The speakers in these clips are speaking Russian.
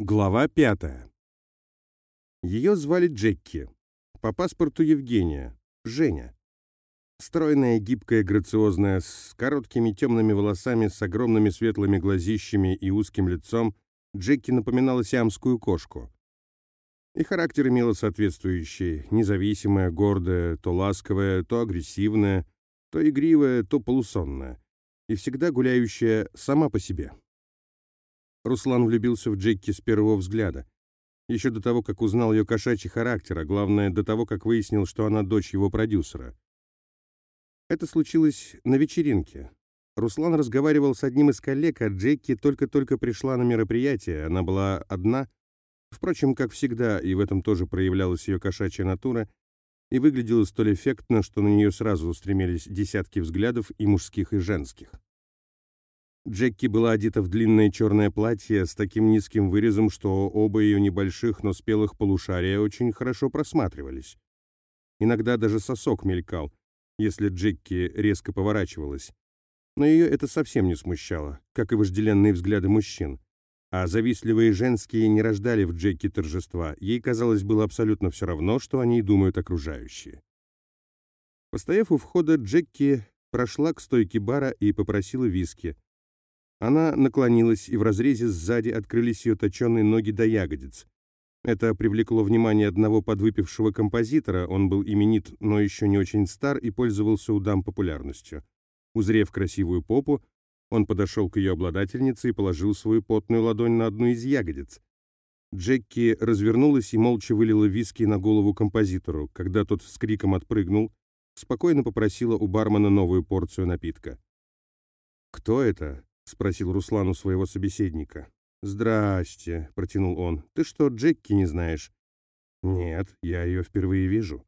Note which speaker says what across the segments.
Speaker 1: Глава пятая. Ее звали Джекки. По паспорту Евгения. Женя. Стройная, гибкая, грациозная, с короткими темными волосами, с огромными светлыми глазищами и узким лицом, Джекки напоминала сиамскую кошку. И характер имела соответствующий, независимая, гордая, то ласковая, то агрессивная, то игривая, то полусонная, и всегда гуляющая сама по себе. Руслан влюбился в Джекки с первого взгляда. Еще до того, как узнал ее кошачий характер, а главное, до того, как выяснил, что она дочь его продюсера. Это случилось на вечеринке. Руслан разговаривал с одним из коллег, а Джекки только-только пришла на мероприятие. Она была одна. Впрочем, как всегда, и в этом тоже проявлялась ее кошачья натура, и выглядела столь эффектно, что на нее сразу устремились десятки взглядов и мужских, и женских. Джекки была одета в длинное черное платье с таким низким вырезом, что оба ее небольших, но спелых полушария очень хорошо просматривались. Иногда даже сосок мелькал, если Джекки резко поворачивалась. Но ее это совсем не смущало, как и вожделенные взгляды мужчин. А завистливые женские не рождали в Джекки торжества, ей, казалось, было абсолютно все равно, что о ней думают окружающие. Постояв у входа, Джекки прошла к стойке бара и попросила виски — она наклонилась, и в разрезе сзади открылись ее точеные ноги до ягодиц. Это привлекло внимание одного подвыпившего композитора, он был именит, но еще не очень стар и пользовался у дам популярностью. Узрев красивую попу, он подошел к ее обладательнице и положил свою потную ладонь на одну из ягодиц. Джекки развернулась и молча вылила виски на голову композитору. Когда тот с криком отпрыгнул, спокойно попросила у бармена новую порцию напитка. «Кто это?» — спросил Руслан у своего собеседника. «Здрасте», — протянул он. «Ты что, Джекки не знаешь?» «Нет, я ее впервые вижу».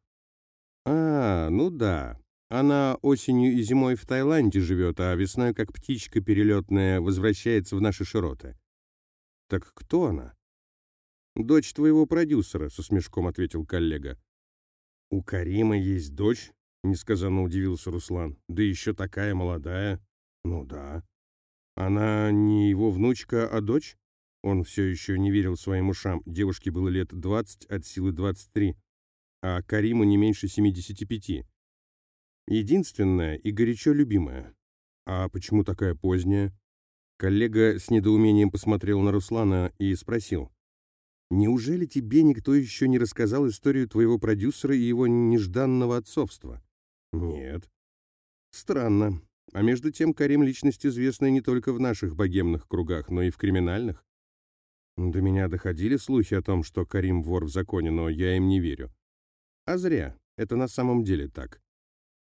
Speaker 1: «А, ну да. Она осенью и зимой в Таиланде живет, а весной, как птичка перелетная, возвращается в наши широты». «Так кто она?» «Дочь твоего продюсера», — со смешком ответил коллега. «У Карима есть дочь?» — несказанно удивился Руслан. «Да еще такая молодая». «Ну да». Она не его внучка, а дочь? Он все еще не верил своим ушам. Девушке было лет 20, от силы 23, а Кариму не меньше 75. Единственная и горячо любимая. А почему такая поздняя? Коллега с недоумением посмотрел на Руслана и спросил. «Неужели тебе никто еще не рассказал историю твоего продюсера и его нежданного отцовства?» «Нет». «Странно. А между тем Карим — личность известная не только в наших богемных кругах, но и в криминальных. До меня доходили слухи о том, что Карим вор в законе, но я им не верю. А зря. Это на самом деле так.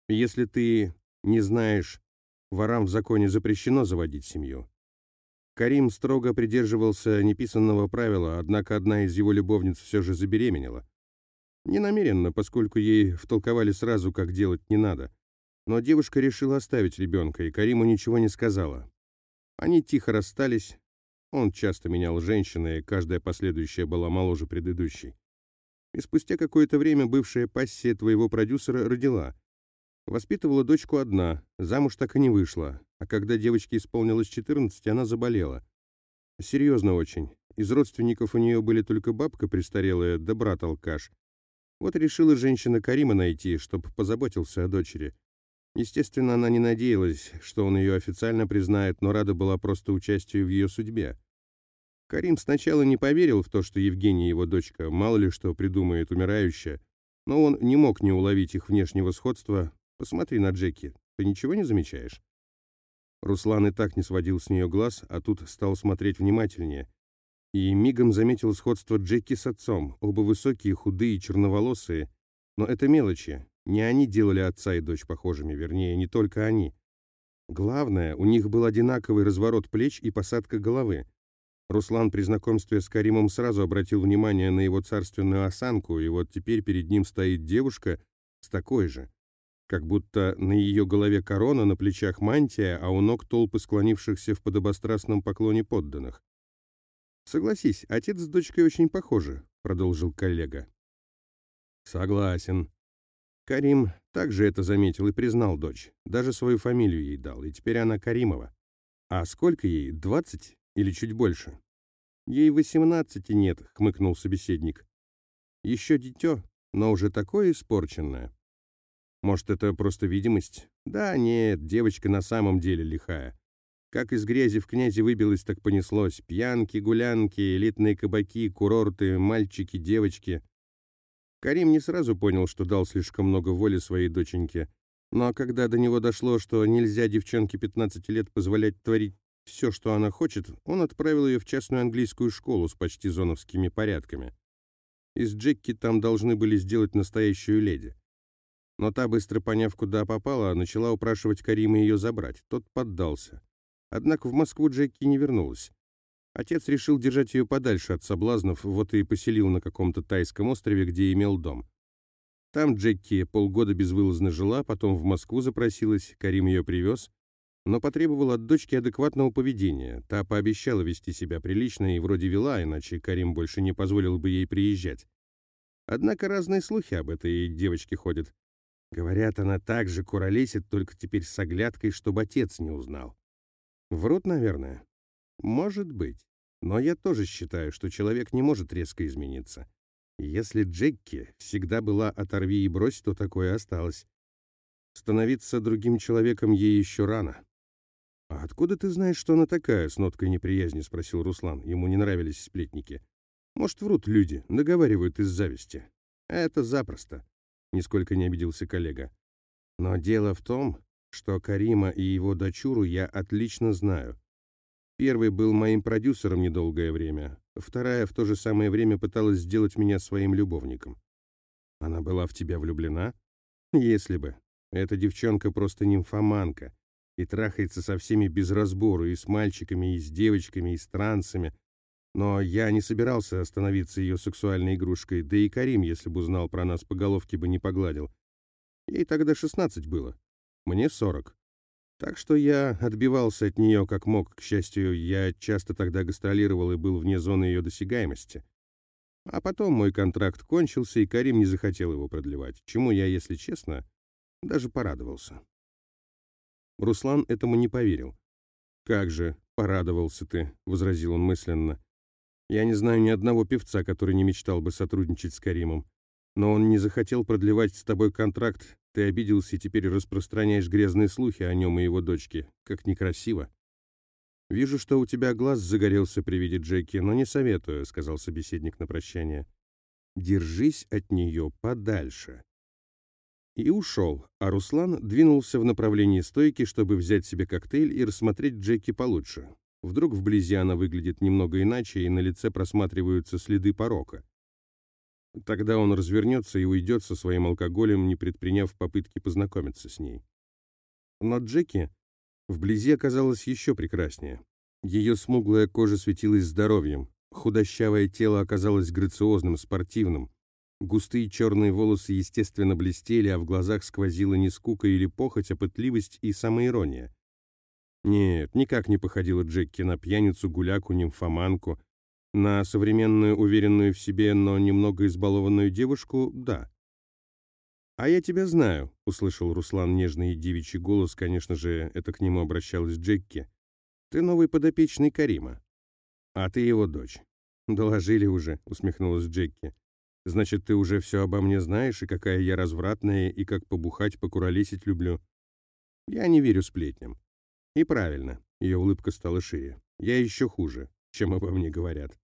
Speaker 1: Если ты не знаешь, ворам в законе запрещено заводить семью. Карим строго придерживался неписанного правила, однако одна из его любовниц все же забеременела. Не намеренно, поскольку ей втолковали сразу, как делать не надо. Но девушка решила оставить ребенка, и Кариму ничего не сказала. Они тихо расстались. Он часто менял женщины, и каждая последующая была моложе предыдущей. И спустя какое-то время бывшая пассия твоего продюсера родила. Воспитывала дочку одна, замуж так и не вышла, а когда девочке исполнилось 14, она заболела. Серьезно очень. Из родственников у нее были только бабка престарелая, да брат-алкаш. Вот решила женщина Карима найти, чтобы позаботился о дочери. Естественно, она не надеялась, что он ее официально признает, но рада была просто участию в ее судьбе. Карим сначала не поверил в то, что Евгения его дочка, мало ли что придумает умирающая, но он не мог не уловить их внешнего сходства. «Посмотри на Джеки, ты ничего не замечаешь?» Руслан и так не сводил с нее глаз, а тут стал смотреть внимательнее. И мигом заметил сходство Джеки с отцом, оба высокие, худые, черноволосые. Но это мелочи, не они делали отца и дочь похожими, вернее, не только они. Главное, у них был одинаковый разворот плеч и посадка головы. Руслан при знакомстве с Каримом сразу обратил внимание на его царственную осанку, и вот теперь перед ним стоит девушка с такой же. Как будто на ее голове корона, на плечах мантия, а у ног толпы склонившихся в подобострастном поклоне подданных. «Согласись, отец с дочкой очень похожи», — продолжил коллега. «Согласен», Карим также это заметил и признал дочь. Даже свою фамилию ей дал, и теперь она Каримова. А сколько ей, двадцать или чуть больше? Ей восемнадцати нет, хмыкнул собеседник. Еще дитё, но уже такое испорченное. Может, это просто видимость? Да нет, девочка на самом деле лихая. Как из грязи в князи выбилась, так понеслось. Пьянки, гулянки, элитные кабаки, курорты, мальчики, девочки. Карим не сразу понял, что дал слишком много воли своей доченьке. Но когда до него дошло, что нельзя девчонке 15 лет позволять творить все, что она хочет, он отправил ее в частную английскую школу с почти зоновскими порядками. Из Джекки там должны были сделать настоящую леди. Но та, быстро поняв, куда попала, начала упрашивать Карима ее забрать. Тот поддался. Однако в Москву Джеки не вернулась. Отец решил держать ее подальше от соблазнов, вот и поселил на каком-то тайском острове, где имел дом. Там Джеки полгода безвылазно жила, потом в Москву запросилась, Карим ее привез, но потребовал от дочки адекватного поведения. Та пообещала вести себя прилично и вроде вела, иначе Карим больше не позволил бы ей приезжать. Однако разные слухи об этой девочке ходят. Говорят, она так же куролесит, только теперь с оглядкой, чтобы отец не узнал. Врут, наверное. Может быть. Но я тоже считаю, что человек не может резко измениться. Если Джекки всегда была «оторви и брось», то такое осталось. Становиться другим человеком ей еще рано. «А откуда ты знаешь, что она такая?» — с ноткой неприязни спросил Руслан. Ему не нравились сплетники. «Может, врут люди, договаривают из зависти». «Это запросто», — нисколько не обиделся коллега. «Но дело в том, что Карима и его дочуру я отлично знаю. Первый был моим продюсером недолгое время, вторая в то же самое время пыталась сделать меня своим любовником. Она была в тебя влюблена? Если бы. Эта девчонка просто нимфоманка и трахается со всеми без разбору, и с мальчиками, и с девочками, и с трансами. Но я не собирался становиться ее сексуальной игрушкой, да и Карим, если бы узнал про нас по головке, бы не погладил. Ей тогда шестнадцать было мне 40. Так что я отбивался от нее как мог. К счастью, я часто тогда гастролировал и был вне зоны ее досягаемости. А потом мой контракт кончился, и Карим не захотел его продлевать, чему я, если честно, даже порадовался. Руслан этому не поверил. «Как же, порадовался ты», — возразил он мысленно. «Я не знаю ни одного певца, который не мечтал бы сотрудничать с Каримом. Но он не захотел продлевать с тобой контракт ты обиделся и теперь распространяешь грязные слухи о нем и его дочке. Как некрасиво. Вижу, что у тебя глаз загорелся при виде Джеки, но не советую, сказал собеседник на прощание. Держись от нее подальше. И ушел, а Руслан двинулся в направлении стойки, чтобы взять себе коктейль и рассмотреть Джеки получше. Вдруг вблизи она выглядит немного иначе, и на лице просматриваются следы порока. Тогда он развернется и уйдет со своим алкоголем, не предприняв попытки познакомиться с ней. Но Джеки вблизи оказалась еще прекраснее. Ее смуглая кожа светилась здоровьем, худощавое тело оказалось грациозным, спортивным. Густые черные волосы естественно блестели, а в глазах сквозила не скука или похоть, а пытливость и самоирония. Нет, никак не походила Джеки на пьяницу, гуляку, нимфоманку, на современную, уверенную в себе, но немного избалованную девушку – да. «А я тебя знаю», — услышал Руслан нежный девичий голос, конечно же, это к нему обращалась Джекки. «Ты новый подопечный Карима. А ты его дочь». «Доложили уже», — усмехнулась Джекки. «Значит, ты уже все обо мне знаешь, и какая я развратная, и как побухать, покуролесить люблю». «Я не верю сплетням». «И правильно», — ее улыбка стала шире. «Я еще хуже, чем обо мне говорят»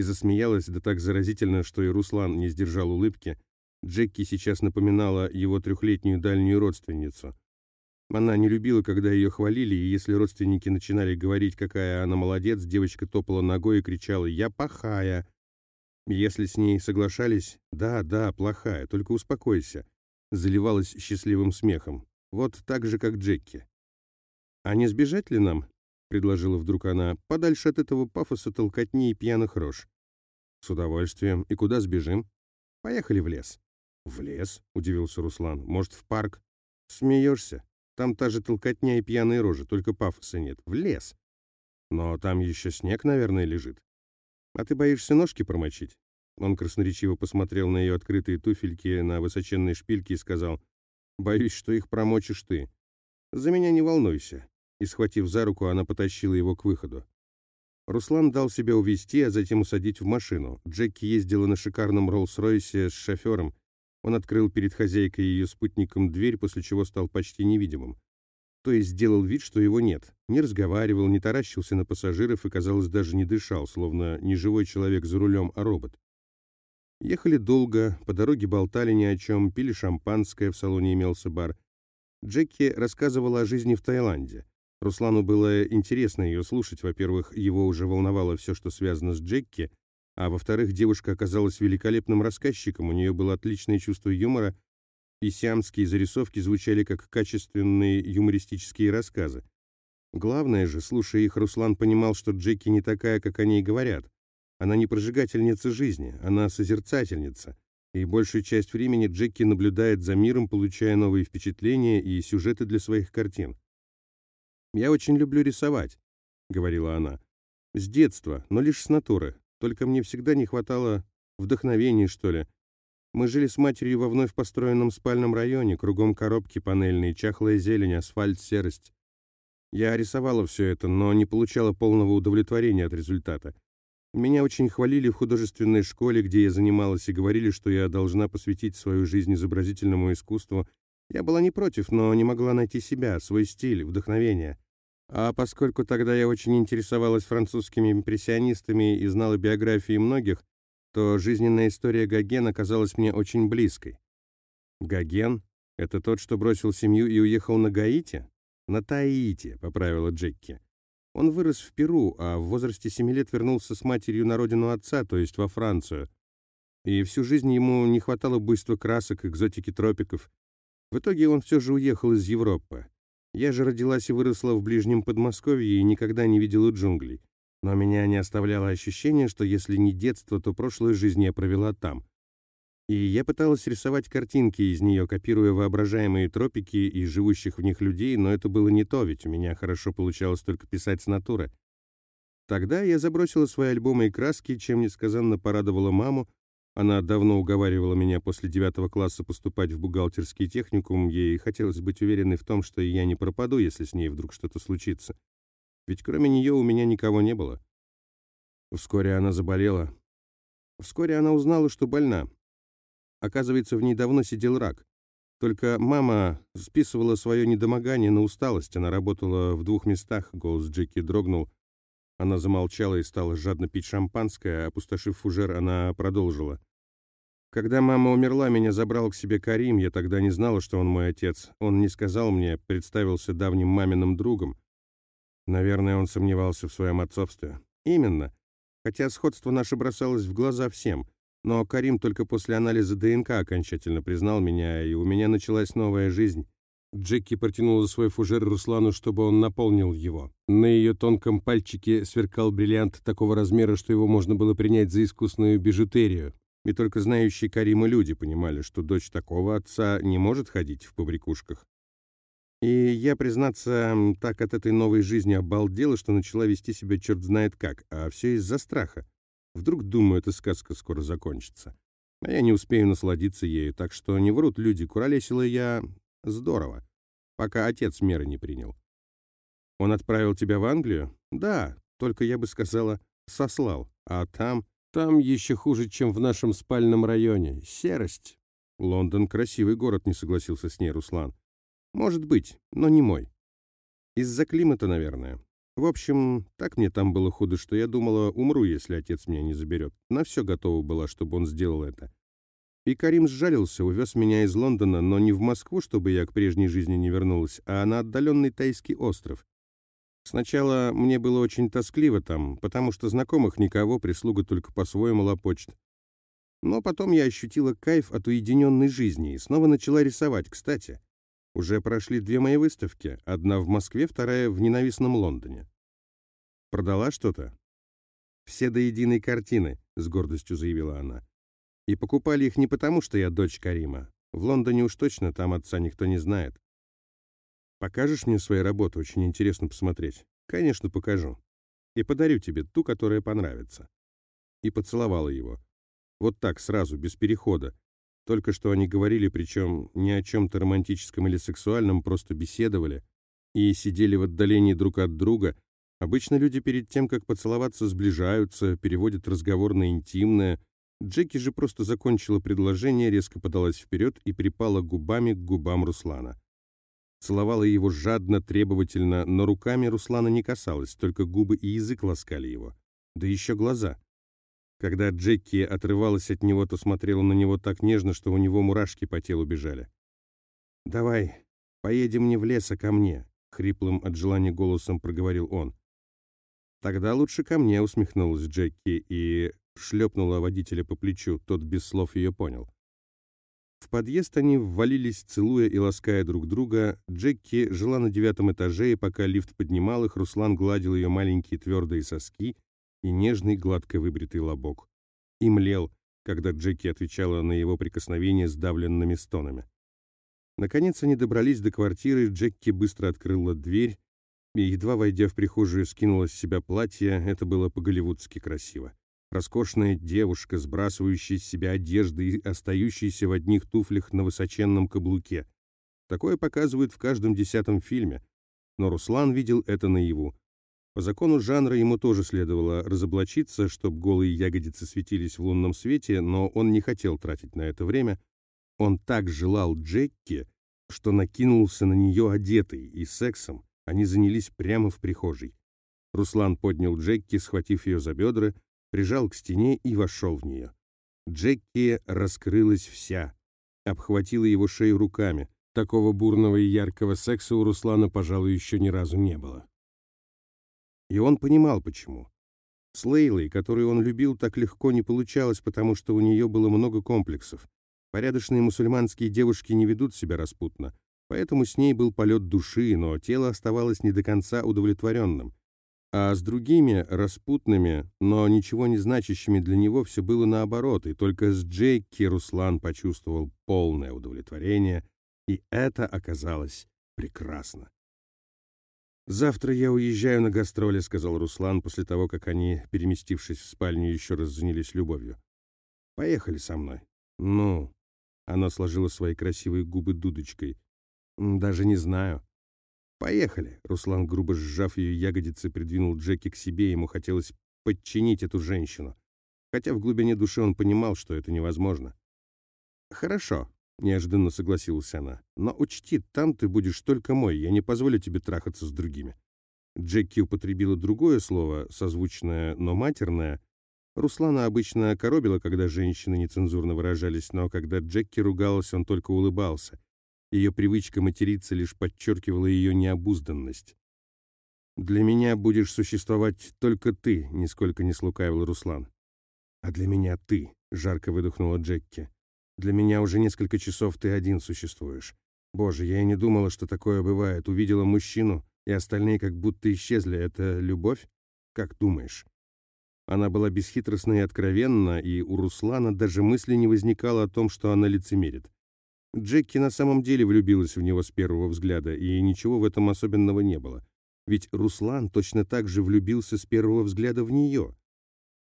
Speaker 1: и засмеялась, да так заразительно, что и Руслан не сдержал улыбки. Джекки сейчас напоминала его трехлетнюю дальнюю родственницу. Она не любила, когда ее хвалили, и если родственники начинали говорить, какая она молодец, девочка топала ногой и кричала «Я плохая». Если с ней соглашались «Да, да, плохая, только успокойся», заливалась счастливым смехом. Вот так же, как Джекки. «А не сбежать ли нам?» предложила вдруг она, подальше от этого пафоса толкотни и пьяных рож. С удовольствием. И куда сбежим? Поехали в лес. В лес? Удивился Руслан. Может, в парк? Смеешься? Там та же толкотня и пьяные рожи, только пафоса нет. В лес. Но там еще снег, наверное, лежит. А ты боишься ножки промочить? Он красноречиво посмотрел на ее открытые туфельки на высоченной шпильке и сказал, «Боюсь, что их промочишь ты. За меня не волнуйся и, схватив за руку, она потащила его к выходу. Руслан дал себя увести, а затем усадить в машину. Джеки ездила на шикарном Роллс-Ройсе с шофером. Он открыл перед хозяйкой и ее спутником дверь, после чего стал почти невидимым. То есть сделал вид, что его нет. Не разговаривал, не таращился на пассажиров и, казалось, даже не дышал, словно не живой человек за рулем, а робот. Ехали долго, по дороге болтали ни о чем, пили шампанское, в салоне имелся бар. Джеки рассказывала о жизни в Таиланде. Руслану было интересно ее слушать. Во-первых, его уже волновало все, что связано с Джеки, а во-вторых, девушка оказалась великолепным рассказчиком, у нее было отличное чувство юмора, и сиамские зарисовки звучали как качественные юмористические рассказы. Главное же, слушая их, Руслан понимал, что Джеки не такая, как они и говорят. Она не прожигательница жизни, она созерцательница. И большую часть времени Джеки наблюдает за миром, получая новые впечатления и сюжеты для своих картин. «Я очень люблю рисовать», — говорила она. «С детства, но лишь с натуры. Только мне всегда не хватало вдохновения, что ли. Мы жили с матерью во вновь построенном спальном районе, кругом коробки панельные, чахлая зелень, асфальт, серость. Я рисовала все это, но не получала полного удовлетворения от результата. Меня очень хвалили в художественной школе, где я занималась, и говорили, что я должна посвятить свою жизнь изобразительному искусству. Я была не против, но не могла найти себя, свой стиль, вдохновение. А поскольку тогда я очень интересовалась французскими импрессионистами и знала биографии многих, то жизненная история Гогена казалась мне очень близкой. Гоген — это тот, что бросил семью и уехал на Гаити? На Таити, поправила Джекки. Он вырос в Перу, а в возрасте семи лет вернулся с матерью на родину отца, то есть во Францию. И всю жизнь ему не хватало буйства красок, экзотики тропиков. В итоге он все же уехал из Европы. Я же родилась и выросла в ближнем Подмосковье и никогда не видела джунглей. Но меня не оставляло ощущение, что если не детство, то прошлую жизнь я провела там. И я пыталась рисовать картинки из нее, копируя воображаемые тропики и живущих в них людей, но это было не то, ведь у меня хорошо получалось только писать с натуры. Тогда я забросила свои альбомы и краски, чем несказанно порадовала маму. Она давно уговаривала меня после девятого класса поступать в бухгалтерский техникум, ей хотелось быть уверенной в том, что я не пропаду, если с ней вдруг что-то случится ведь кроме нее у меня никого не было. Вскоре она заболела. Вскоре она узнала, что больна. Оказывается, в ней давно сидел рак. Только мама списывала свое недомогание на усталость. Она работала в двух местах, голос Джеки дрогнул. Она замолчала и стала жадно пить шампанское, опустошив фужер, она продолжила. Когда мама умерла, меня забрал к себе Карим, я тогда не знала, что он мой отец. Он не сказал мне, представился давним маминым другом. Наверное, он сомневался в своем отцовстве. Именно. Хотя сходство наше бросалось в глаза всем. Но Карим только после анализа ДНК окончательно признал меня, и у меня началась новая жизнь. Джеки протянула свой фужер Руслану, чтобы он наполнил его. На ее тонком пальчике сверкал бриллиант такого размера, что его можно было принять за искусную бижутерию. И только знающие Карима люди понимали, что дочь такого отца не может ходить в побрякушках. И я, признаться, так от этой новой жизни обалдела, что начала вести себя черт знает как, а все из-за страха. Вдруг, думаю, эта сказка скоро закончится. А я не успею насладиться ею, так что не врут люди, куролесила я здорово, пока отец меры не принял. Он отправил тебя в Англию? Да, только я бы сказала, сослал. А там, там еще хуже, чем в нашем спальном районе. Серость. Лондон — красивый город, не согласился с ней Руслан. Может быть, но не мой. Из-за климата, наверное. В общем, так мне там было худо, что я думала, умру, если отец меня не заберет. На все готова была, чтобы он сделал это. И Карим сжалился, увез меня из Лондона, но не в Москву, чтобы я к прежней жизни не вернулась, а на отдаленный тайский остров. Сначала мне было очень тоскливо там, потому что знакомых никого, прислуга только по-своему лопочет. Но потом я ощутила кайф от уединенной жизни и снова начала рисовать, кстати. Уже прошли две мои выставки, одна в Москве, вторая в ненавистном Лондоне. Продала что-то? Все до единой картины, с гордостью заявила она. И покупали их не потому, что я дочь Карима. В Лондоне уж точно там отца никто не знает. Покажешь мне свои работы, очень интересно посмотреть. Конечно, покажу. И подарю тебе ту, которая понравится. И поцеловала его. Вот так, сразу, без перехода, только что они говорили, причем не о чем-то романтическом или сексуальном, просто беседовали и сидели в отдалении друг от друга, Обычно люди перед тем, как поцеловаться, сближаются, переводят разговор на интимное. Джеки же просто закончила предложение, резко подалась вперед и припала губами к губам Руслана. Целовала его жадно, требовательно, но руками Руслана не касалась, только губы и язык ласкали его. Да еще глаза. Когда Джеки отрывалась от него, то смотрела на него так нежно, что у него мурашки по телу бежали. «Давай, поедем не в лес, а ко мне», — хриплым от желания голосом проговорил он. «Тогда лучше ко мне», — усмехнулась Джеки и шлепнула водителя по плечу, тот без слов ее понял. В подъезд они ввалились, целуя и лаская друг друга. Джеки жила на девятом этаже, и пока лифт поднимал их, Руслан гладил ее маленькие твердые соски и нежный гладко выбритый лобок. И млел, когда Джеки отвечала на его прикосновение сдавленными стонами. Наконец они добрались до квартиры, Джеки быстро открыла дверь, и, едва войдя в прихожую, скинула с себя платье, это было по-голливудски красиво. Роскошная девушка, сбрасывающая с себя одежды и остающаяся в одних туфлях на высоченном каблуке. Такое показывают в каждом десятом фильме. Но Руслан видел это наяву. По закону жанра ему тоже следовало разоблачиться, чтобы голые ягодицы светились в лунном свете, но он не хотел тратить на это время. Он так желал Джекки, что накинулся на нее одетый, и сексом они занялись прямо в прихожей. Руслан поднял Джекки, схватив ее за бедра, прижал к стене и вошел в нее. Джекки раскрылась вся, обхватила его шею руками. Такого бурного и яркого секса у Руслана, пожалуй, еще ни разу не было. И он понимал, почему. С Лейлой, которую он любил, так легко не получалось, потому что у нее было много комплексов. Порядочные мусульманские девушки не ведут себя распутно, поэтому с ней был полет души, но тело оставалось не до конца удовлетворенным. А с другими, распутными, но ничего не значащими для него, все было наоборот, и только с Джейки Руслан почувствовал полное удовлетворение, и это оказалось прекрасно. «Завтра я уезжаю на гастроли», — сказал Руслан после того, как они, переместившись в спальню, еще раз занялись любовью. «Поехали со мной». «Ну?» Она сложила свои красивые губы дудочкой. «Даже не знаю». «Поехали!» Руслан, грубо сжав ее ягодицы, придвинул Джеки к себе, ему хотелось подчинить эту женщину. Хотя в глубине души он понимал, что это невозможно. «Хорошо», — неожиданно согласилась она. «Но учти, там ты будешь только мой, я не позволю тебе трахаться с другими». Джеки употребила другое слово, созвучное, но матерное. Руслана обычно коробила, когда женщины нецензурно выражались, но когда Джеки ругалась, он только улыбался — ее привычка материться лишь подчеркивала ее необузданность. «Для меня будешь существовать только ты», — нисколько не слукавил Руслан. «А для меня ты», — жарко выдохнула Джекки. «Для меня уже несколько часов ты один существуешь. Боже, я и не думала, что такое бывает. Увидела мужчину, и остальные как будто исчезли. Это любовь? Как думаешь?» Она была бесхитростна и откровенна, и у Руслана даже мысли не возникало о том, что она лицемерит. Джеки на самом деле влюбилась в него с первого взгляда, и ничего в этом особенного не было. Ведь Руслан точно так же влюбился с первого взгляда в нее.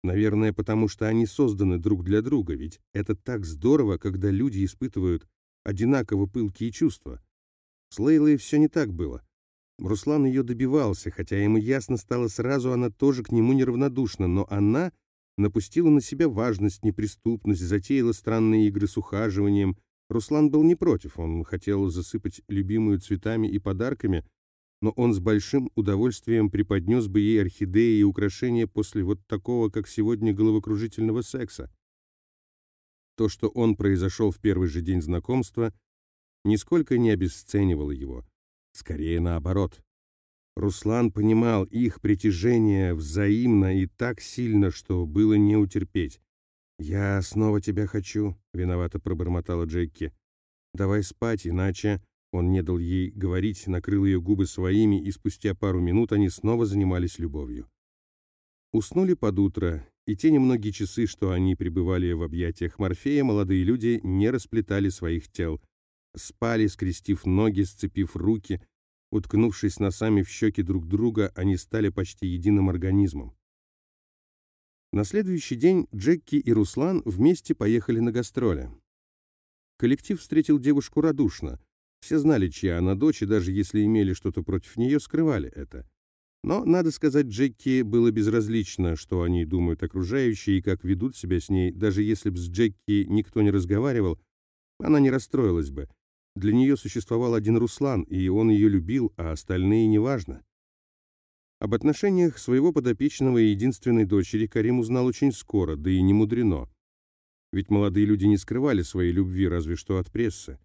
Speaker 1: Наверное, потому что они созданы друг для друга, ведь это так здорово, когда люди испытывают одинаково пылкие чувства. С Лейлой все не так было. Руслан ее добивался, хотя ему ясно стало сразу, она тоже к нему неравнодушна, но она напустила на себя важность, неприступность, затеяла странные игры с ухаживанием, Руслан был не против, он хотел засыпать любимую цветами и подарками, но он с большим удовольствием преподнес бы ей орхидеи и украшения после вот такого, как сегодня, головокружительного секса. То, что он произошел в первый же день знакомства, нисколько не обесценивало его. Скорее наоборот. Руслан понимал их притяжение взаимно и так сильно, что было не утерпеть. «Я снова тебя хочу», — виновато пробормотала Джеки. «Давай спать, иначе...» Он не дал ей говорить, накрыл ее губы своими, и спустя пару минут они снова занимались любовью. Уснули под утро, и те немногие часы, что они пребывали в объятиях Морфея, молодые люди не расплетали своих тел. Спали, скрестив ноги, сцепив руки, уткнувшись носами в щеки друг друга, они стали почти единым организмом. На следующий день Джекки и Руслан вместе поехали на гастроли. Коллектив встретил девушку радушно. Все знали, чья она дочь, и даже если имели что-то против нее, скрывали это. Но, надо сказать, Джеки было безразлично, что они думают окружающие и как ведут себя с ней, даже если бы с Джеки никто не разговаривал, она не расстроилась бы. Для нее существовал один Руслан, и он ее любил, а остальные неважно. Об отношениях своего подопечного и единственной дочери Карим узнал очень скоро, да и не мудрено. Ведь молодые люди не скрывали своей любви, разве что от прессы.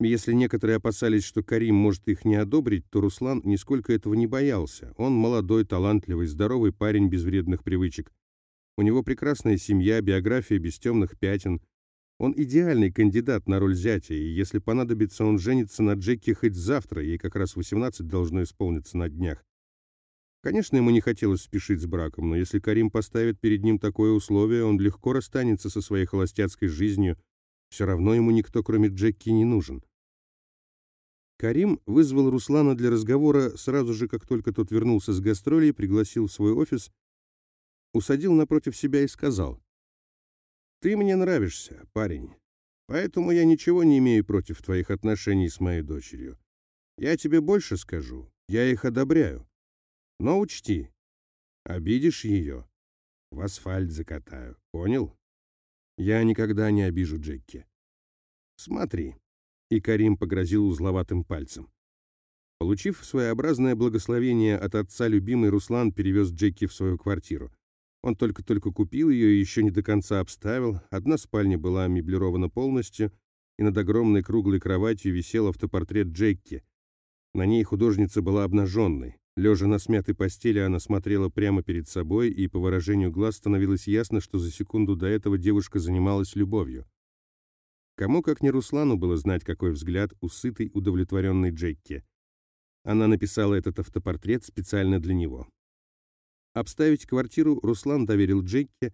Speaker 1: Если некоторые опасались, что Карим может их не одобрить, то Руслан нисколько этого не боялся. Он молодой, талантливый, здоровый парень без вредных привычек. У него прекрасная семья, биография без темных пятен. Он идеальный кандидат на роль зятя, и если понадобится, он женится на Джеки хоть завтра, ей как раз 18 должно исполниться на днях. Конечно, ему не хотелось спешить с браком, но если Карим поставит перед ним такое условие, он легко расстанется со своей холостяцкой жизнью. Все равно ему никто, кроме Джеки, не нужен. Карим вызвал Руслана для разговора сразу же, как только тот вернулся с гастролей, пригласил в свой офис, усадил напротив себя и сказал, «Ты мне нравишься, парень, поэтому я ничего не имею против твоих отношений с моей дочерью. Я тебе больше скажу, я их одобряю. Но учти, обидишь ее, в асфальт закатаю, понял? Я никогда не обижу Джекки. Смотри» и Карим погрозил узловатым пальцем. Получив своеобразное благословение от отца, любимый Руслан перевез Джеки в свою квартиру. Он только-только купил ее и еще не до конца обставил. Одна спальня была меблирована полностью, и над огромной круглой кроватью висел автопортрет Джеки. На ней художница была обнаженной. Лежа на смятой постели, она смотрела прямо перед собой, и по выражению глаз становилось ясно, что за секунду до этого девушка занималась любовью. Кому, как не Руслану, было знать, какой взгляд у сытой, удовлетворенной Джекки. Она написала этот автопортрет специально для него. Обставить квартиру Руслан доверил Джекке,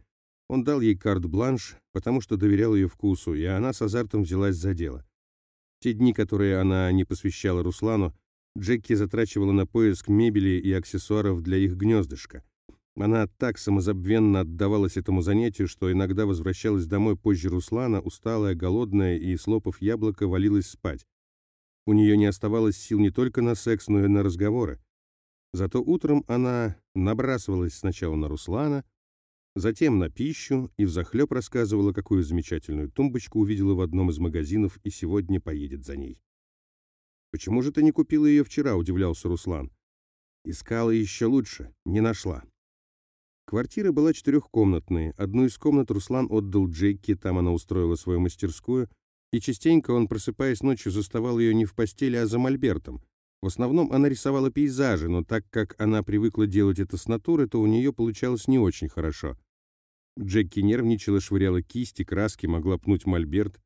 Speaker 1: он дал ей карт-бланш, потому что доверял ее вкусу, и она с азартом взялась за дело. Те дни, которые она не посвящала Руслану, Джекки затрачивала на поиск мебели и аксессуаров для их гнездышка. Она так самозабвенно отдавалась этому занятию, что иногда возвращалась домой позже Руслана, усталая, голодная и, слопав яблоко, валилась спать. У нее не оставалось сил не только на секс, но и на разговоры. Зато утром она набрасывалась сначала на Руслана, затем на пищу и взахлеб рассказывала, какую замечательную тумбочку увидела в одном из магазинов и сегодня поедет за ней. «Почему же ты не купила ее вчера?» – удивлялся Руслан. «Искала еще лучше, не нашла. Квартира была четырехкомнатной. Одну из комнат Руслан отдал Джеки, там она устроила свою мастерскую, и частенько он, просыпаясь ночью, заставал ее не в постели, а за мольбертом. В основном она рисовала пейзажи, но так как она привыкла делать это с натуры, то у нее получалось не очень хорошо. Джеки нервничала, швыряла кисти, краски, могла пнуть мольберт.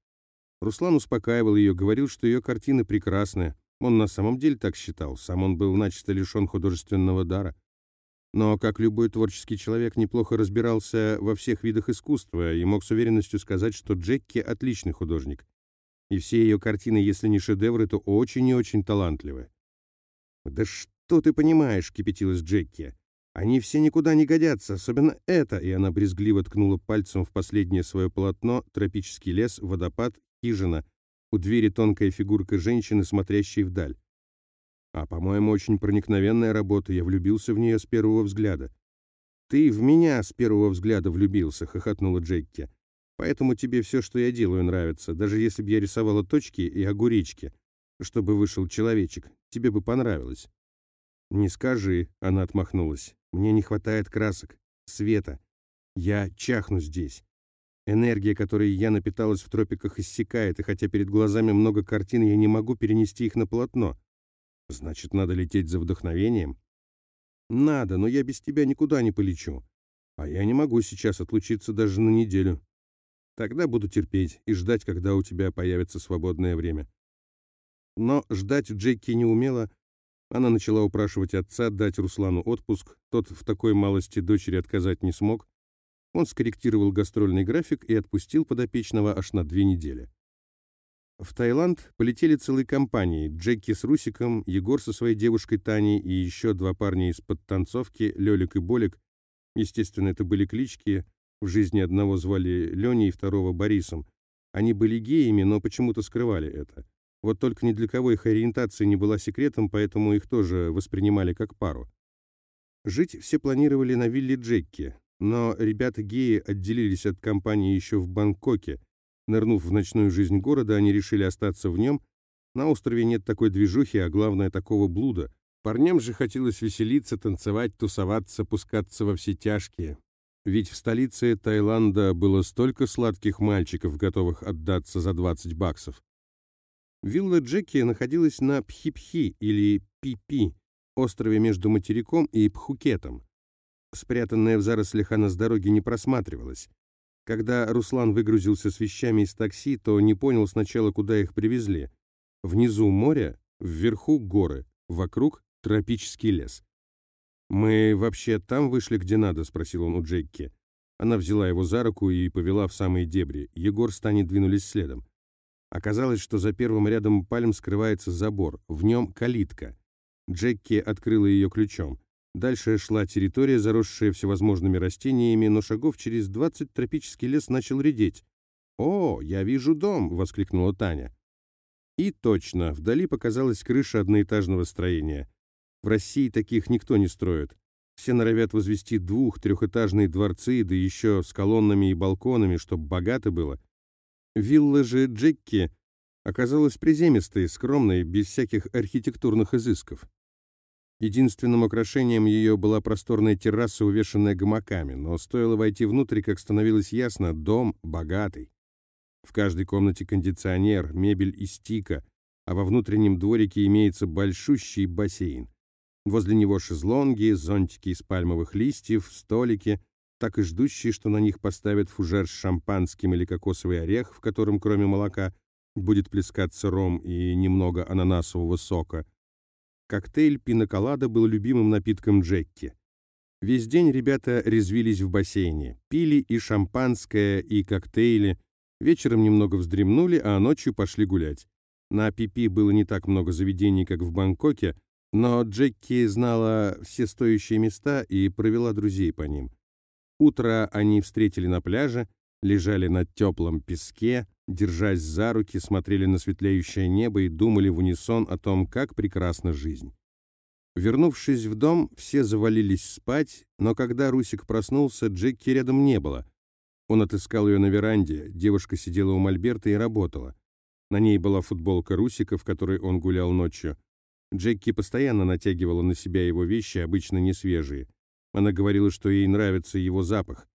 Speaker 1: Руслан успокаивал ее, говорил, что ее картины прекрасны. Он на самом деле так считал, сам он был начисто лишен художественного дара. Но, как любой творческий человек, неплохо разбирался во всех видах искусства и мог с уверенностью сказать, что Джекки – отличный художник. И все ее картины, если не шедевры, то очень и очень талантливы. «Да что ты понимаешь?» – кипятилась Джекки. «Они все никуда не годятся, особенно это!» И она брезгливо ткнула пальцем в последнее свое полотно «Тропический лес, водопад, хижина». У двери тонкая фигурка женщины, смотрящей вдаль. А, по-моему, очень проникновенная работа, я влюбился в нее с первого взгляда. «Ты в меня с первого взгляда влюбился», — хохотнула Джекки. «Поэтому тебе все, что я делаю, нравится, даже если бы я рисовала точки и огуречки, чтобы вышел человечек, тебе бы понравилось». «Не скажи», — она отмахнулась. «Мне не хватает красок, света. Я чахну здесь. Энергия, которой я напиталась в тропиках, иссякает, и хотя перед глазами много картин, я не могу перенести их на полотно. Значит, надо лететь за вдохновением? Надо, но я без тебя никуда не полечу. А я не могу сейчас отлучиться даже на неделю. Тогда буду терпеть и ждать, когда у тебя появится свободное время. Но ждать Джеки не умела. Она начала упрашивать отца дать Руслану отпуск. Тот в такой малости дочери отказать не смог. Он скорректировал гастрольный график и отпустил подопечного аж на две недели. В Таиланд полетели целые компании. Джеки с Русиком, Егор со своей девушкой Таней и еще два парня из подтанцовки, Лелик и Болик. Естественно, это были клички. В жизни одного звали Леней, второго Борисом. Они были геями, но почему-то скрывали это. Вот только ни для кого их ориентация не была секретом, поэтому их тоже воспринимали как пару. Жить все планировали на вилле Джекки, но ребята-геи отделились от компании еще в Бангкоке. Нырнув в ночную жизнь города, они решили остаться в нем. На острове нет такой движухи, а главное, такого блуда. Парням же хотелось веселиться, танцевать, тусоваться, пускаться во все тяжкие. Ведь в столице Таиланда было столько сладких мальчиков, готовых отдаться за 20 баксов. Вилла Джеки находилась на Пхипхи или Пипи, острове между материком и Пхукетом. Спрятанная в зарослях она с дороги не просматривалась. Когда Руслан выгрузился с вещами из такси, то не понял сначала, куда их привезли. Внизу море, вверху горы, вокруг тропический лес. «Мы вообще там вышли, где надо?» — спросил он у Джекки. Она взяла его за руку и повела в самые дебри. Егор с Таней двинулись следом. Оказалось, что за первым рядом пальм скрывается забор, в нем калитка. Джекки открыла ее ключом. Дальше шла территория, заросшая всевозможными растениями, но шагов через двадцать тропический лес начал редеть. «О, я вижу дом!» — воскликнула Таня. И точно, вдали показалась крыша одноэтажного строения. В России таких никто не строит. Все норовят возвести двух-, трехэтажные дворцы, да еще с колоннами и балконами, чтобы богато было. Вилла же Джекки оказалась приземистой, скромной, без всяких архитектурных изысков. Единственным украшением ее была просторная терраса, увешанная гамаками, но стоило войти внутрь, как становилось ясно, дом богатый. В каждой комнате кондиционер, мебель из тика, а во внутреннем дворике имеется большущий бассейн. Возле него шезлонги, зонтики из пальмовых листьев, столики, так и ждущие, что на них поставят фужер с шампанским или кокосовый орех, в котором, кроме молока, будет плескаться ром и немного ананасового сока. Коктейль пиноколада был любимым напитком Джекки. Весь день ребята резвились в бассейне, пили и шампанское, и коктейли, вечером немного вздремнули, а ночью пошли гулять. На Пипи было не так много заведений, как в Бангкоке, но Джекки знала все стоящие места и провела друзей по ним. Утро они встретили на пляже, лежали на теплом песке, держась за руки, смотрели на светлеющее небо и думали в унисон о том, как прекрасна жизнь. Вернувшись в дом, все завалились спать, но когда Русик проснулся, Джекки рядом не было. Он отыскал ее на веранде, девушка сидела у мольберта и работала. На ней была футболка Русика, в которой он гулял ночью. Джекки постоянно натягивала на себя его вещи, обычно не свежие. Она говорила, что ей нравится его запах.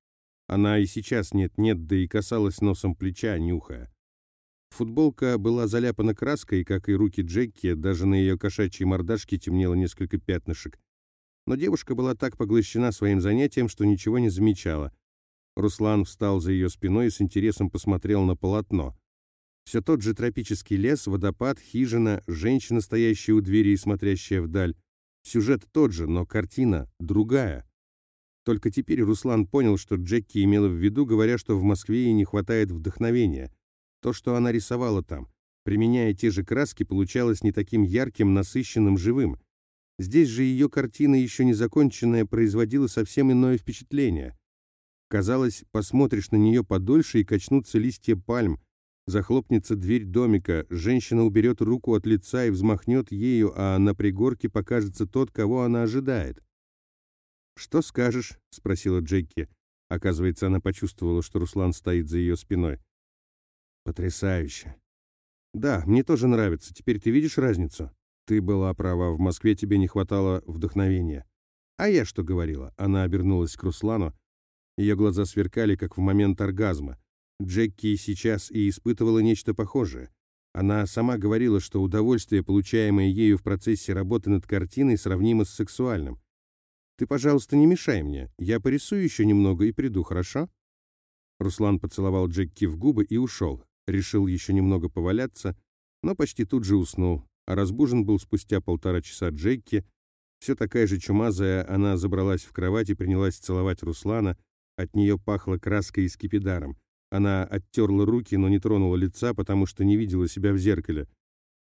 Speaker 1: Она и сейчас нет-нет, да и касалась носом плеча, нюхая. Футболка была заляпана краской, как и руки Джекки, даже на ее кошачьей мордашке темнело несколько пятнышек. Но девушка была так поглощена своим занятием, что ничего не замечала. Руслан встал за ее спиной и с интересом посмотрел на полотно. Все тот же тропический лес, водопад, хижина, женщина, стоящая у двери и смотрящая вдаль. Сюжет тот же, но картина другая. Только теперь Руслан понял, что Джекки имела в виду, говоря, что в Москве ей не хватает вдохновения. То, что она рисовала там, применяя те же краски, получалось не таким ярким, насыщенным, живым. Здесь же ее картина, еще не законченная, производила совсем иное впечатление. Казалось, посмотришь на нее подольше и качнутся листья пальм, Захлопнется дверь домика, женщина уберет руку от лица и взмахнет ею, а на пригорке покажется тот, кого она ожидает. «Что скажешь?» — спросила Джеки. Оказывается, она почувствовала, что Руслан стоит за ее спиной. «Потрясающе!» «Да, мне тоже нравится. Теперь ты видишь разницу?» «Ты была права, в Москве тебе не хватало вдохновения». «А я что говорила?» Она обернулась к Руслану. Ее глаза сверкали, как в момент оргазма. Джекки сейчас и испытывала нечто похожее. Она сама говорила, что удовольствие, получаемое ею в процессе работы над картиной, сравнимо с сексуальным. «Ты, пожалуйста, не мешай мне. Я порисую еще немного и приду, хорошо?» Руслан поцеловал Джекки в губы и ушел. Решил еще немного поваляться, но почти тут же уснул. А разбужен был спустя полтора часа Джекки. Все такая же чумазая, она забралась в кровать и принялась целовать Руслана. От нее пахло краской и скипидаром. Она оттерла руки, но не тронула лица, потому что не видела себя в зеркале.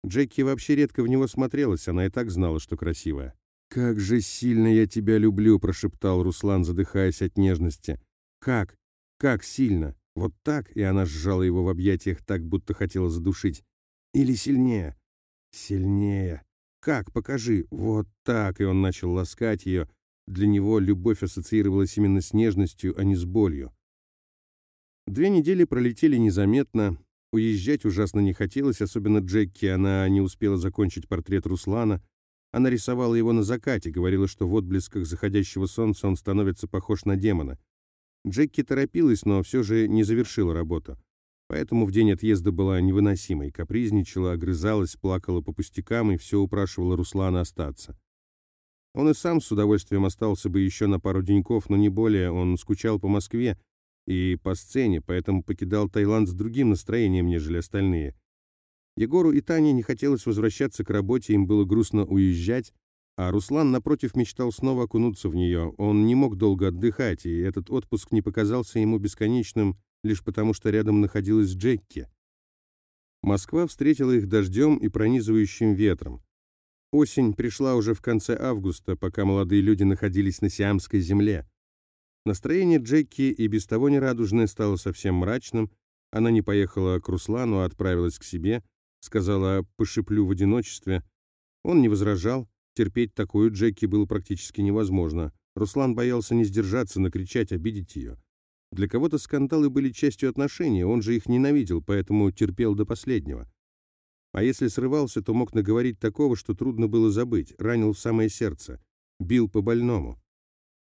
Speaker 1: Джеки вообще редко в него смотрелась, она и так знала, что красивая. «Как же сильно я тебя люблю!» — прошептал Руслан, задыхаясь от нежности. «Как? Как сильно? Вот так?» И она сжала его в объятиях так, будто хотела задушить. «Или сильнее?» «Сильнее. Как? Покажи. Вот так!» И он начал ласкать ее, Для него любовь ассоциировалась именно с нежностью, а не с болью. Две недели пролетели незаметно. Уезжать ужасно не хотелось, особенно Джекки. Она не успела закончить портрет Руслана. Она рисовала его на закате, говорила, что в отблесках заходящего солнца он становится похож на демона. Джекки торопилась, но все же не завершила работу. Поэтому в день отъезда была невыносимой, капризничала, огрызалась, плакала по пустякам и все упрашивала Руслана остаться. Он и сам с удовольствием остался бы еще на пару деньков, но не более, он скучал по Москве и по сцене, поэтому покидал Таиланд с другим настроением, нежели остальные. Егору и Тане не хотелось возвращаться к работе, им было грустно уезжать, а Руслан, напротив, мечтал снова окунуться в нее. Он не мог долго отдыхать, и этот отпуск не показался ему бесконечным лишь потому, что рядом находилась Джекки. Москва встретила их дождем и пронизывающим ветром. Осень пришла уже в конце августа, пока молодые люди находились на Сиамской земле. Настроение Джеки и без того нерадужное стало совсем мрачным. Она не поехала к Руслану, а отправилась к себе. Сказала «пошиплю в одиночестве». Он не возражал. Терпеть такую Джеки было практически невозможно. Руслан боялся не сдержаться, накричать, обидеть ее. Для кого-то скандалы были частью отношений, он же их ненавидел, поэтому терпел до последнего. А если срывался, то мог наговорить такого, что трудно было забыть, ранил в самое сердце, бил по больному.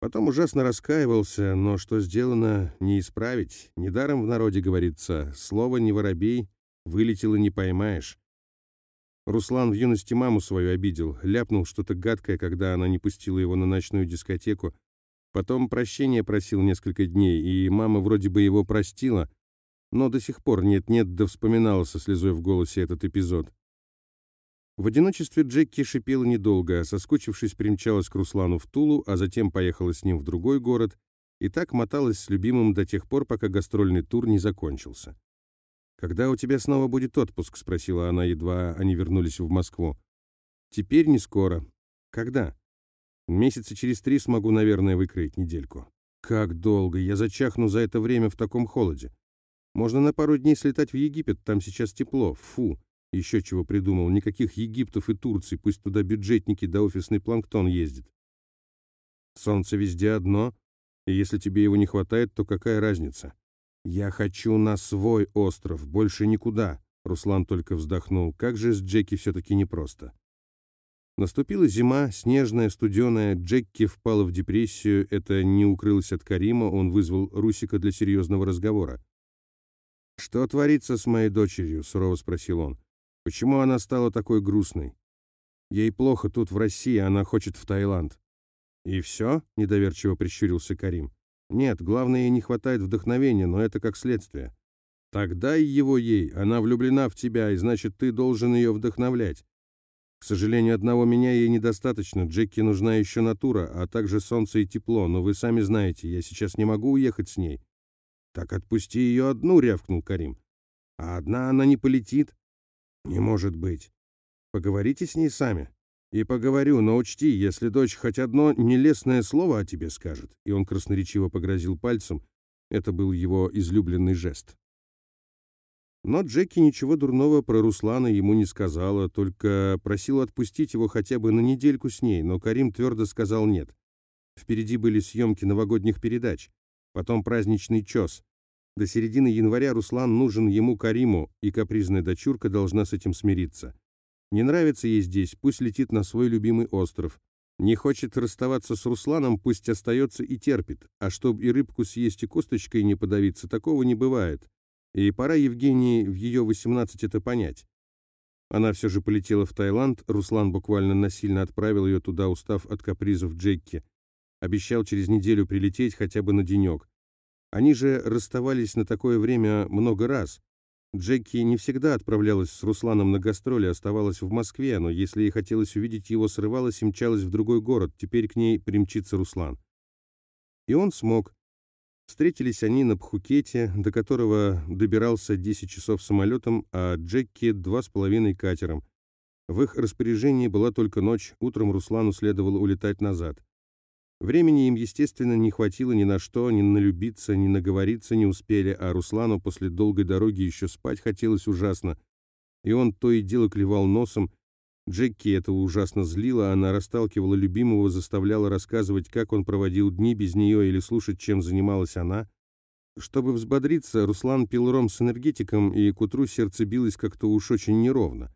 Speaker 1: Потом ужасно раскаивался, но что сделано, не исправить. Недаром в народе говорится «слово не воробей, вылетело не поймаешь». Руслан в юности маму свою обидел, ляпнул что-то гадкое, когда она не пустила его на ночную дискотеку. Потом прощения просил несколько дней, и мама вроде бы его простила, но до сих пор нет-нет да вспоминала со слезой в голосе этот эпизод. В одиночестве Джекки шипела недолго, соскучившись, примчалась к Руслану в Тулу, а затем поехала с ним в другой город, и так моталась с любимым до тех пор, пока гастрольный тур не закончился. «Когда у тебя снова будет отпуск?» — спросила она, едва они вернулись в Москву. «Теперь не скоро. Когда?» «Месяца через три смогу, наверное, выкроить недельку». «Как долго? Я зачахну за это время в таком холоде. Можно на пару дней слетать в Египет, там сейчас тепло. Фу, еще чего придумал. Никаких Египтов и Турций, пусть туда бюджетники да офисный планктон ездит. Солнце везде одно, и если тебе его не хватает, то какая разница? Я хочу на свой остров, больше никуда. Руслан только вздохнул. Как же с Джеки все-таки непросто. Наступила зима, снежная, студеная, Джекки впала в депрессию, это не укрылось от Карима, он вызвал Русика для серьезного разговора. «Что творится с моей дочерью?» — сурово спросил он. «Почему она стала такой грустной? Ей плохо тут, в России, она хочет в Таиланд». «И все?» — недоверчиво прищурился Карим. «Нет, главное, ей не хватает вдохновения, но это как следствие. Тогда и его ей, она влюблена в тебя, и значит, ты должен ее вдохновлять. К сожалению, одного меня ей недостаточно, Джеки нужна еще натура, а также солнце и тепло, но вы сами знаете, я сейчас не могу уехать с ней. «Так отпусти ее одну», — рявкнул Карим. «А одна она не полетит?» «Не может быть. Поговорите с ней сами». «И поговорю, но учти, если дочь хоть одно нелестное слово о тебе скажет», и он красноречиво погрозил пальцем, это был его излюбленный жест. Но Джеки ничего дурного про Руслана ему не сказала, только просила отпустить его хотя бы на недельку с ней, но Карим твердо сказал нет. Впереди были съемки новогодних передач. Потом праздничный чес. До середины января Руслан нужен ему Кариму, и капризная дочурка должна с этим смириться. Не нравится ей здесь, пусть летит на свой любимый остров. Не хочет расставаться с Русланом, пусть остается и терпит. А чтоб и рыбку съесть, и косточкой не подавиться, такого не бывает. И пора Евгении в ее 18 это понять. Она все же полетела в Таиланд, Руслан буквально насильно отправил ее туда, устав от капризов Джекки. Обещал через неделю прилететь хотя бы на денек. Они же расставались на такое время много раз. Джеки не всегда отправлялась с Русланом на гастроли, оставалась в Москве, но если ей хотелось увидеть его, срывалась и мчалась в другой город. Теперь к ней примчится Руслан. И он смог. Встретились они на Пхукете, до которого добирался 10 часов самолетом, а Джеки — два с половиной катером. В их распоряжении была только ночь, утром Руслану следовало улетать назад. Времени им, естественно, не хватило ни на что, ни налюбиться, ни наговориться не успели, а Руслану после долгой дороги еще спать хотелось ужасно. И он то и дело клевал носом. Джекки этого ужасно злило, она расталкивала любимого, заставляла рассказывать, как он проводил дни без нее или слушать, чем занималась она. Чтобы взбодриться, Руслан пил ром с энергетиком, и к утру сердце билось как-то уж очень неровно.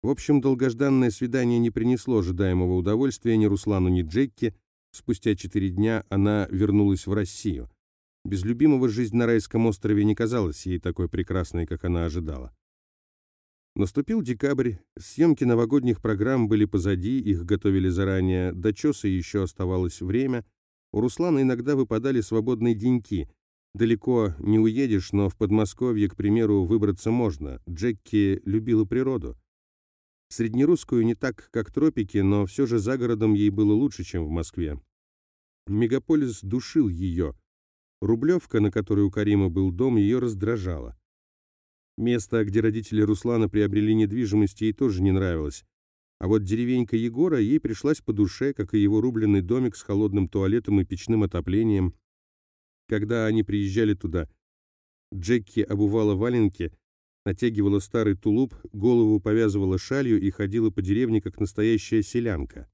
Speaker 1: В общем, долгожданное свидание не принесло ожидаемого удовольствия ни Руслану, ни Джекки. Спустя четыре дня она вернулась в Россию. Без любимого жизнь на райском острове не казалась ей такой прекрасной, как она ожидала. Наступил декабрь, съемки новогодних программ были позади, их готовили заранее, до чеса еще оставалось время. У Руслана иногда выпадали свободные деньки. Далеко не уедешь, но в Подмосковье, к примеру, выбраться можно. Джекки любила природу. Среднерусскую не так, как тропики, но все же за городом ей было лучше, чем в Москве. Мегаполис душил ее. Рублевка, на которой у Карима был дом, ее раздражала. Место, где родители Руслана приобрели недвижимость, ей тоже не нравилось. А вот деревенька Егора ей пришлась по душе, как и его рубленый домик с холодным туалетом и печным отоплением. Когда они приезжали туда, Джекки обувала валенки, натягивала старый тулуп, голову повязывала шалью и ходила по деревне, как настоящая селянка.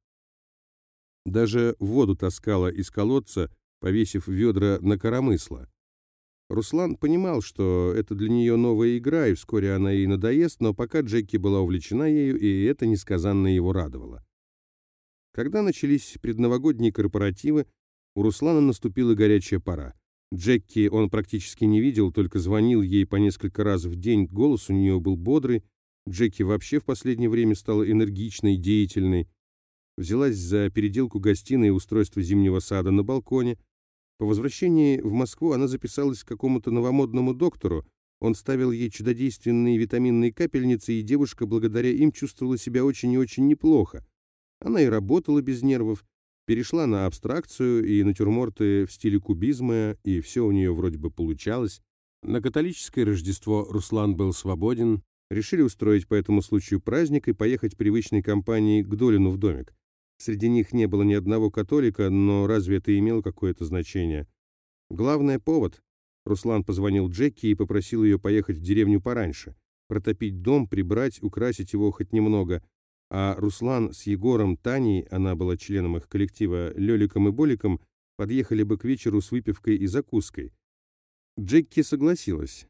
Speaker 1: Даже воду таскала из колодца, повесив ведра на коромысло. Руслан понимал, что это для нее новая игра, и вскоре она ей надоест, но пока Джеки была увлечена ею, и это несказанно его радовало. Когда начались предновогодние корпоративы, у Руслана наступила горячая пора. Джеки он практически не видел, только звонил ей по несколько раз в день, голос у нее был бодрый. Джеки вообще в последнее время стала энергичной, деятельной. Взялась за переделку гостиной и устройство зимнего сада на балконе – по возвращении в Москву она записалась к какому-то новомодному доктору. Он ставил ей чудодейственные витаминные капельницы, и девушка благодаря им чувствовала себя очень и очень неплохо. Она и работала без нервов, перешла на абстракцию и натюрморты в стиле кубизма, и все у нее вроде бы получалось. На католическое Рождество Руслан был свободен. Решили устроить по этому случаю праздник и поехать привычной компанией к Долину в домик. Среди них не было ни одного католика, но разве это имело какое-то значение? Главный повод. Руслан позвонил Джеки и попросил ее поехать в деревню пораньше, протопить дом, прибрать, украсить его хоть немного. А Руслан с Егором, Таней, она была членом их коллектива, Леликом и Боликом, подъехали бы к вечеру с выпивкой и закуской. Джекки согласилась.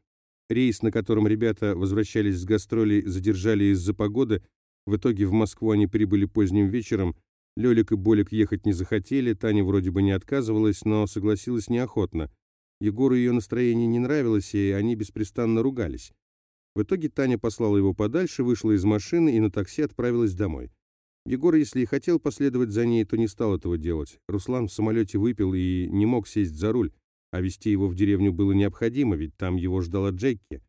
Speaker 1: Рейс, на котором ребята возвращались с гастролей, задержали из-за погоды. В итоге в Москву они прибыли поздним вечером, Лёлик и Болик ехать не захотели, Таня вроде бы не отказывалась, но согласилась неохотно. Егору ее настроение не нравилось, и они беспрестанно ругались. В итоге Таня послала его подальше, вышла из машины и на такси отправилась домой. Егор, если и хотел последовать за ней, то не стал этого делать. Руслан в самолете выпил и не мог сесть за руль, а везти его в деревню было необходимо, ведь там его ждала Джекки.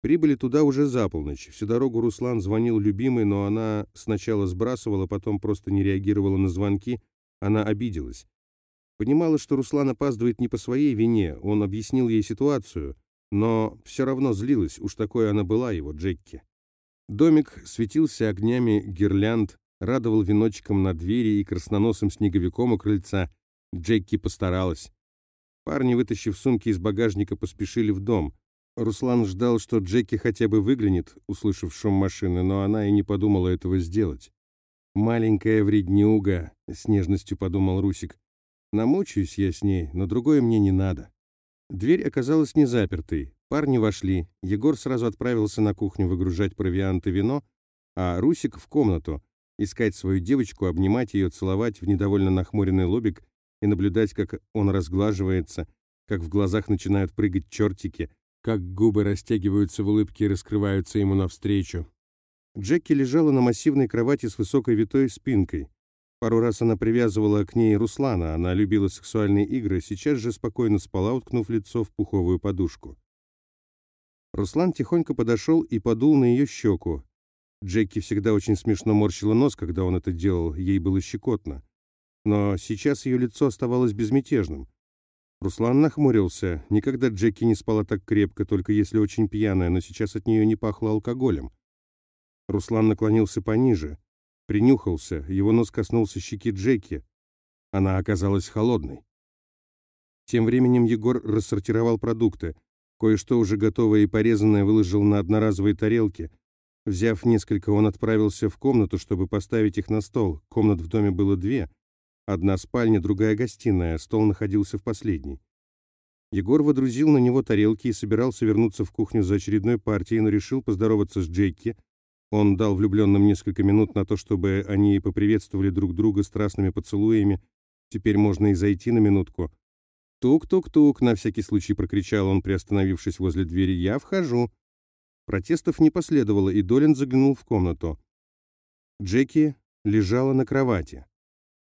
Speaker 1: Прибыли туда уже за полночь. Всю дорогу Руслан звонил любимой, но она сначала сбрасывала, потом просто не реагировала на звонки. Она обиделась. Понимала, что Руслан опаздывает не по своей вине, он объяснил ей ситуацию, но все равно злилась, уж такой она была его, Джекки. Домик светился огнями гирлянд, радовал веночком на двери и красноносым снеговиком у крыльца. Джекки постаралась. Парни, вытащив сумки из багажника, поспешили в дом. Руслан ждал, что Джеки хотя бы выглянет, услышав шум машины, но она и не подумала этого сделать. «Маленькая вреднюга», — с нежностью подумал Русик. «Намучаюсь я с ней, но другое мне не надо». Дверь оказалась не запертой. Парни вошли. Егор сразу отправился на кухню выгружать провиант и вино, а Русик в комнату, искать свою девочку, обнимать ее, целовать в недовольно нахмуренный лобик и наблюдать, как он разглаживается, как в глазах начинают прыгать чертики, как губы растягиваются в улыбке и раскрываются ему навстречу. Джеки лежала на массивной кровати с высокой витой спинкой. Пару раз она привязывала к ней Руслана, она любила сексуальные игры, сейчас же спокойно спала, уткнув лицо в пуховую подушку. Руслан тихонько подошел и подул на ее щеку. Джеки всегда очень смешно морщила нос, когда он это делал, ей было щекотно. Но сейчас ее лицо оставалось безмятежным. Руслан нахмурился. Никогда Джеки не спала так крепко, только если очень пьяная, но сейчас от нее не пахло алкоголем. Руслан наклонился пониже, принюхался, его нос коснулся щеки Джеки. Она оказалась холодной. Тем временем Егор рассортировал продукты. Кое-что уже готовое и порезанное выложил на одноразовые тарелки. Взяв несколько, он отправился в комнату, чтобы поставить их на стол. Комнат в доме было две. Одна спальня, другая гостиная. Стол находился в последней. Егор водрузил на него тарелки и собирался вернуться в кухню за очередной партией, но решил поздороваться с Джеки. Он дал влюбленным несколько минут на то, чтобы они поприветствовали друг друга страстными поцелуями. Теперь можно и зайти на минутку. «Тук-тук-тук!» — на всякий случай прокричал он, приостановившись возле двери. «Я вхожу!» Протестов не последовало, и Долин заглянул в комнату. Джеки лежала на кровати.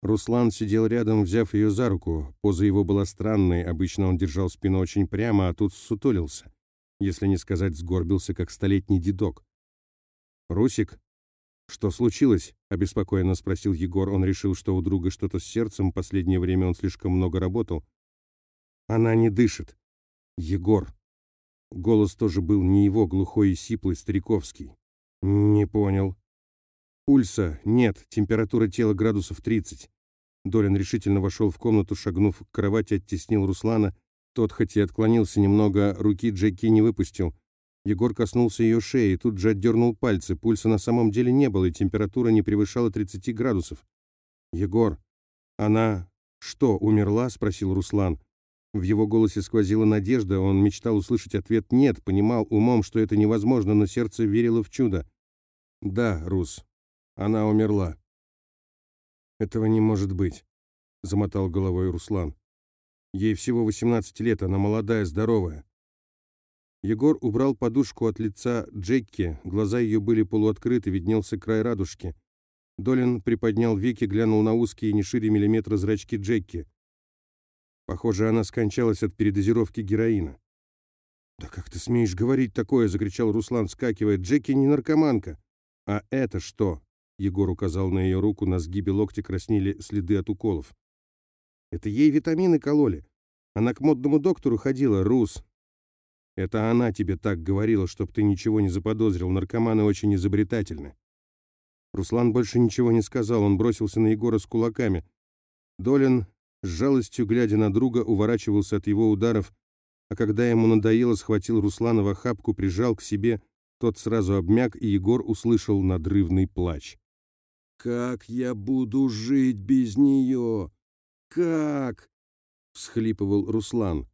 Speaker 1: Руслан сидел рядом, взяв ее за руку. Поза его была странной, обычно он держал спину очень прямо, а тут сутулился. Если не сказать, сгорбился, как столетний дедок. «Русик, что случилось?» — обеспокоенно спросил Егор. Он решил, что у друга что-то с сердцем, последнее время он слишком много работал. «Она не дышит. Егор». Голос тоже был не его, глухой и сиплый, стариковский. «Не понял». «Пульса нет, температура тела градусов 30». Долин решительно вошел в комнату, шагнув к кровати, оттеснил Руслана. Тот, хоть и отклонился немного, руки Джеки не выпустил. Егор коснулся ее шеи, тут же отдернул пальцы. Пульса на самом деле не было, и температура не превышала 30 градусов. «Егор, она что, умерла?» — спросил Руслан. В его голосе сквозила надежда, он мечтал услышать ответ «нет», понимал умом, что это невозможно, но сердце верило в чудо. «Да, Рус, она умерла». «Этого не может быть», — замотал головой Руслан. «Ей всего 18 лет, она молодая, здоровая». Егор убрал подушку от лица Джекки, глаза ее были полуоткрыты, виднелся край радужки. Долин приподнял веки, глянул на узкие, не шире миллиметра зрачки Джекки. Похоже, она скончалась от передозировки героина. «Да как ты смеешь говорить такое?» — закричал Руслан, скакивая. «Джеки не наркоманка». «А это что?» — Егор указал на ее руку, на сгибе локтя краснели следы от уколов. «Это ей витамины кололи. Она к модному доктору ходила, Рус. Это она тебе так говорила, чтоб ты ничего не заподозрил. Наркоманы очень изобретательны. Руслан больше ничего не сказал, он бросился на Егора с кулаками. Долин, с жалостью глядя на друга, уворачивался от его ударов, а когда ему надоело, схватил Руслана в охапку, прижал к себе, тот сразу обмяк, и Егор услышал надрывный плач. «Как я буду жить без нее? Как?» — всхлипывал Руслан.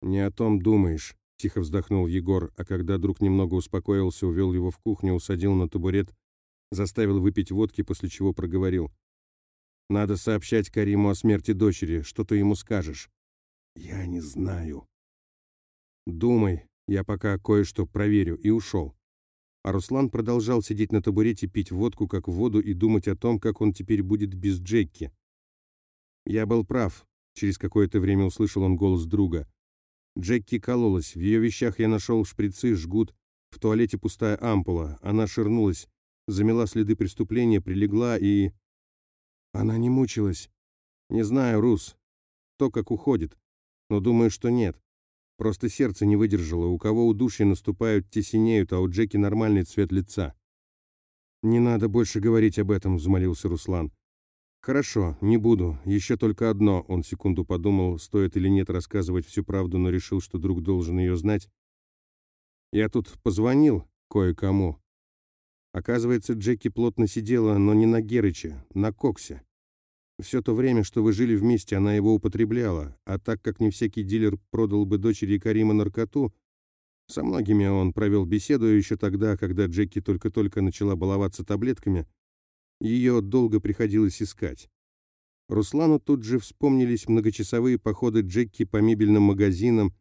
Speaker 1: «Не о том думаешь. Тихо вздохнул Егор, а когда друг немного успокоился, увел его в кухню, усадил на табурет, заставил выпить водки, после чего проговорил. «Надо сообщать Кариму о смерти дочери. Что ты ему скажешь?» «Я не знаю». «Думай, я пока кое-что проверю», и ушел. А Руслан продолжал сидеть на табурете, пить водку, как воду, и думать о том, как он теперь будет без Джекки. «Я был прав», — через какое-то время услышал он голос друга. Джекки кололась. В ее вещах я нашел шприцы, жгут. В туалете пустая ампула. Она ширнулась, замела следы преступления, прилегла и... Она не мучилась. Не знаю, Рус. То, как уходит. Но думаю, что нет. Просто сердце не выдержало. У кого удушье наступают, те синеют, а у Джеки нормальный цвет лица. «Не надо больше говорить об этом», — взмолился Руслан. «Хорошо, не буду. Еще только одно». Он секунду подумал, стоит или нет рассказывать всю правду, но решил, что друг должен ее знать. «Я тут позвонил кое-кому. Оказывается, Джеки плотно сидела, но не на Герыче, на Коксе. Все то время, что вы жили вместе, она его употребляла, а так как не всякий дилер продал бы дочери Карима наркоту, со многими он провел беседу еще тогда, когда Джеки только-только начала баловаться таблетками, ее долго приходилось искать. Руслану тут же вспомнились многочасовые походы Джекки по мебельным магазинам,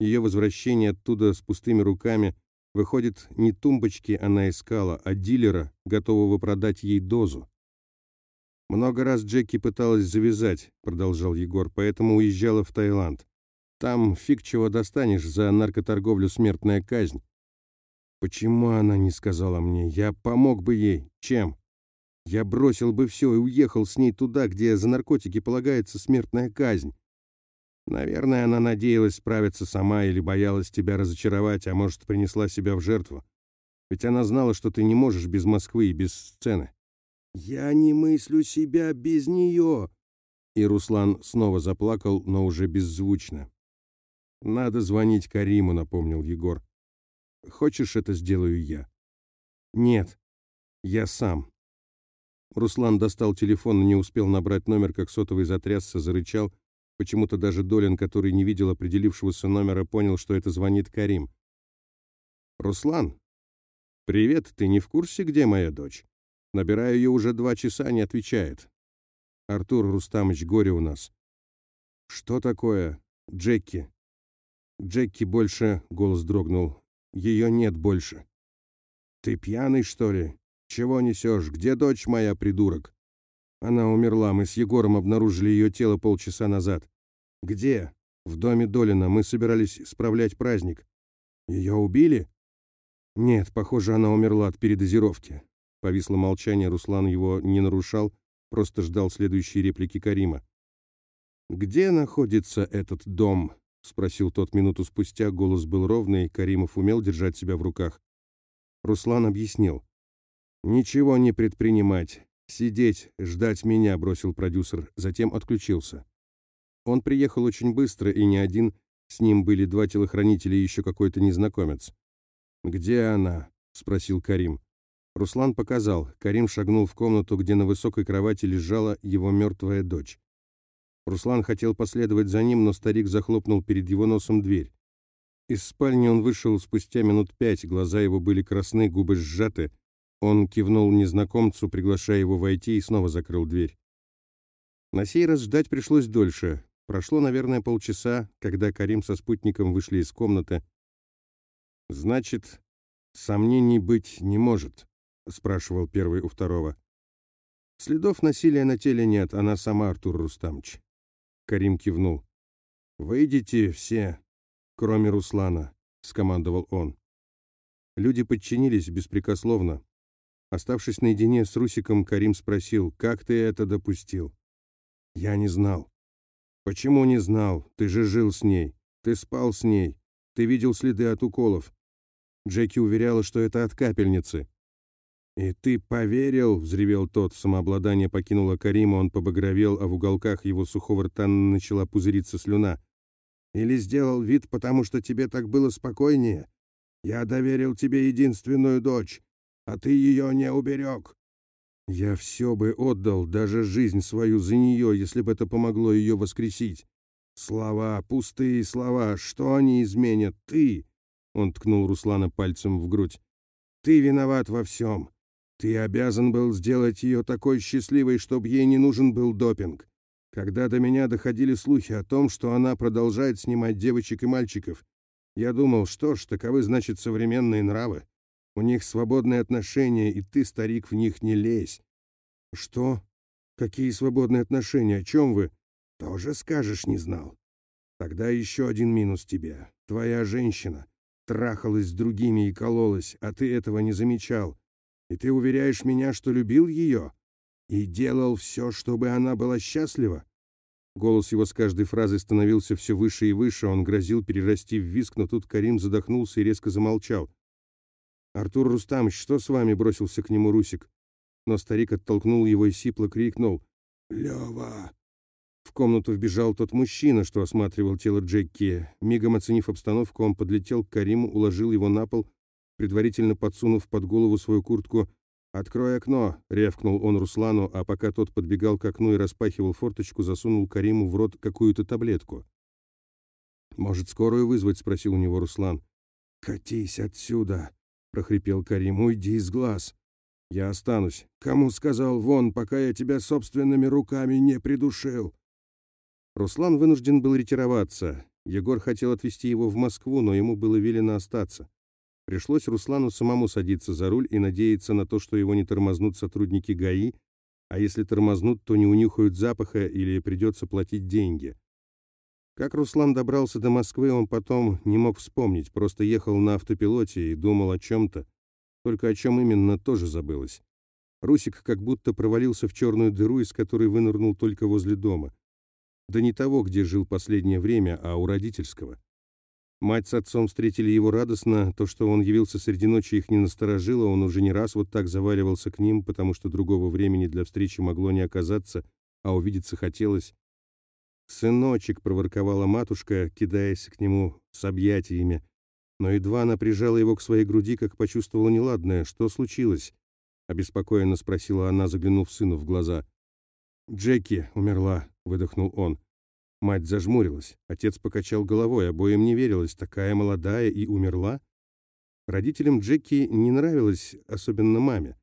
Speaker 1: ее возвращение оттуда с пустыми руками. Выходит, не тумбочки она искала, а дилера, готового продать ей дозу. «Много раз Джеки пыталась завязать», — продолжал Егор, «поэтому уезжала в Таиланд. Там фиг чего достанешь, за наркоторговлю смертная казнь». «Почему она не сказала мне? Я помог бы ей. Чем?» Я бросил бы все и уехал с ней туда, где за наркотики полагается смертная казнь. Наверное, она надеялась справиться сама или боялась тебя разочаровать, а может, принесла себя в жертву. Ведь она знала, что ты не можешь без Москвы и без сцены. «Я не мыслю себя без нее!» И Руслан снова заплакал, но уже беззвучно. «Надо звонить Кариму», — напомнил Егор. «Хочешь, это сделаю я?» «Нет, я сам». Руслан достал телефон, но не успел набрать номер, как сотовый затрясся, зарычал. Почему-то даже Долин, который не видел определившегося номера, понял, что это звонит Карим. «Руслан, привет, ты не в курсе, где моя дочь? Набираю ее уже два часа, не отвечает. Артур Рустамыч, горе у нас». «Что такое? Джеки?» «Джеки больше...» — голос дрогнул. «Ее нет больше». «Ты пьяный, что ли? Чего несешь? Где дочь моя, придурок?» Она умерла, мы с Егором обнаружили ее тело полчаса назад. «Где?» «В доме Долина. Мы собирались справлять праздник». «Ее убили?» «Нет, похоже, она умерла от передозировки». Повисло молчание, Руслан его не нарушал, просто ждал следующей реплики Карима. «Где находится этот дом?» — спросил тот минуту спустя, голос был ровный, Каримов умел держать себя в руках. Руслан объяснил. «Ничего не предпринимать. Сидеть, ждать меня», — бросил продюсер, затем отключился. Он приехал очень быстро, и не один, с ним были два телохранителя и еще какой-то незнакомец. «Где она?» — спросил Карим. Руслан показал. Карим шагнул в комнату, где на высокой кровати лежала его мертвая дочь. Руслан хотел последовать за ним, но старик захлопнул перед его носом дверь. Из спальни он вышел спустя минут пять, глаза его были красны, губы сжаты. Он кивнул незнакомцу, приглашая его войти, и снова закрыл дверь. На сей раз ждать пришлось дольше. Прошло, наверное, полчаса, когда Карим со спутником вышли из комнаты. «Значит, сомнений быть не может», — спрашивал первый у второго. «Следов насилия на теле нет, она сама, Артур Рустамович». Карим кивнул. «Выйдите все, кроме Руслана», — скомандовал он. Люди подчинились беспрекословно. Оставшись наедине с Русиком, Карим спросил, «Как ты это допустил?» «Я не знал». «Почему не знал? Ты же жил с ней. Ты спал с ней. Ты видел следы от уколов. Джеки уверяла, что это от капельницы. «И ты поверил?» — взревел тот. Самообладание покинуло Карима, он побагровел, а в уголках его сухого рта начала пузыриться слюна. «Или сделал вид, потому что тебе так было спокойнее? Я доверил тебе единственную дочь, а ты ее не уберег. Я все бы отдал, даже жизнь свою за нее, если бы это помогло ее воскресить. Слова, пустые слова, что они изменят? Ты!» Он ткнул Руслана пальцем в грудь. «Ты виноват во всем. Ты обязан был сделать ее такой счастливой, чтобы ей не нужен был допинг. Когда до меня доходили слухи о том, что она продолжает снимать девочек и мальчиков, я думал, что ж, таковы, значит, современные нравы. У них свободные отношения, и ты, старик, в них не лезь. Что? Какие свободные отношения? О чем вы? Тоже скажешь, не знал. Тогда еще один минус тебе. Твоя женщина трахалась с другими и кололась, а ты этого не замечал. И ты уверяешь меня, что любил ее? И делал все, чтобы она была счастлива?» Голос его с каждой фразой становился все выше и выше, он грозил перерасти в виск, но тут Карим задохнулся и резко замолчал. «Артур Рустамович, что с вами?» — бросился к нему Русик. Но старик оттолкнул его и сипло крикнул. «Лева!» В комнату вбежал тот мужчина, что осматривал тело Джеки. Мигом оценив обстановку, он подлетел к Кариму, уложил его на пол предварительно подсунув под голову свою куртку. «Открой окно!» — рявкнул он Руслану, а пока тот подбегал к окну и распахивал форточку, засунул Кариму в рот какую-то таблетку. «Может, скорую вызвать?» — спросил у него Руслан. «Катись отсюда!» — прохрипел Карим. «Уйди из глаз!» «Я останусь. Кому сказал вон, пока я тебя собственными руками не придушил?» Руслан вынужден был ретироваться. Егор хотел отвезти его в Москву, но ему было велено остаться. Пришлось Руслану самому садиться за руль и надеяться на то, что его не тормознут сотрудники ГАИ, а если тормознут, то не унюхают запаха или придется платить деньги. Как Руслан добрался до Москвы, он потом не мог вспомнить, просто ехал на автопилоте и думал о чем-то, только о чем именно тоже забылось. Русик как будто провалился в черную дыру, из которой вынырнул только возле дома. Да не того, где жил последнее время, а у родительского. Мать с отцом встретили его радостно, то, что он явился среди ночи, их не насторожило, он уже не раз вот так заваливался к ним, потому что другого времени для встречи могло не оказаться, а увидеться хотелось. «Сыночек», — проворковала матушка, кидаясь к нему с объятиями, но едва она прижала его к своей груди, как почувствовала неладное. Что случилось? Обеспокоенно спросила она, заглянув сыну в глаза. «Джеки умерла», — выдохнул он. Мать зажмурилась. Отец покачал головой, обоим не верилось. Такая молодая и умерла? Родителям Джеки не нравилось, особенно маме.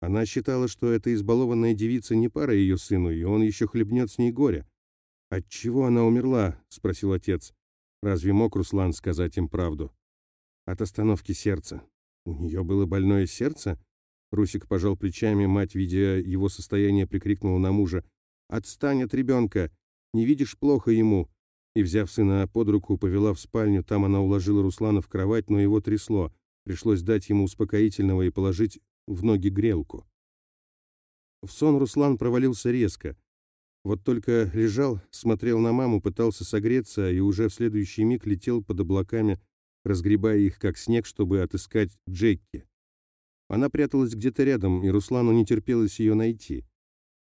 Speaker 1: Она считала, что эта избалованная девица не пара ее сыну, и он еще хлебнет с ней горе. «От чего она умерла?» — спросил отец. Разве мог Руслан сказать им правду? От остановки сердца. У нее было больное сердце? Русик пожал плечами, мать, видя его состояние, прикрикнула на мужа. «Отстань от ребенка! Не видишь плохо ему!» И, взяв сына под руку, повела в спальню. Там она уложила Руслана в кровать, но его трясло. Пришлось дать ему успокоительного и положить в ноги грелку. В сон Руслан провалился резко. Вот только лежал, смотрел на маму, пытался согреться, и уже в следующий миг летел под облаками, разгребая их как снег, чтобы отыскать Джекки. Она пряталась где-то рядом, и Руслану не терпелось ее найти.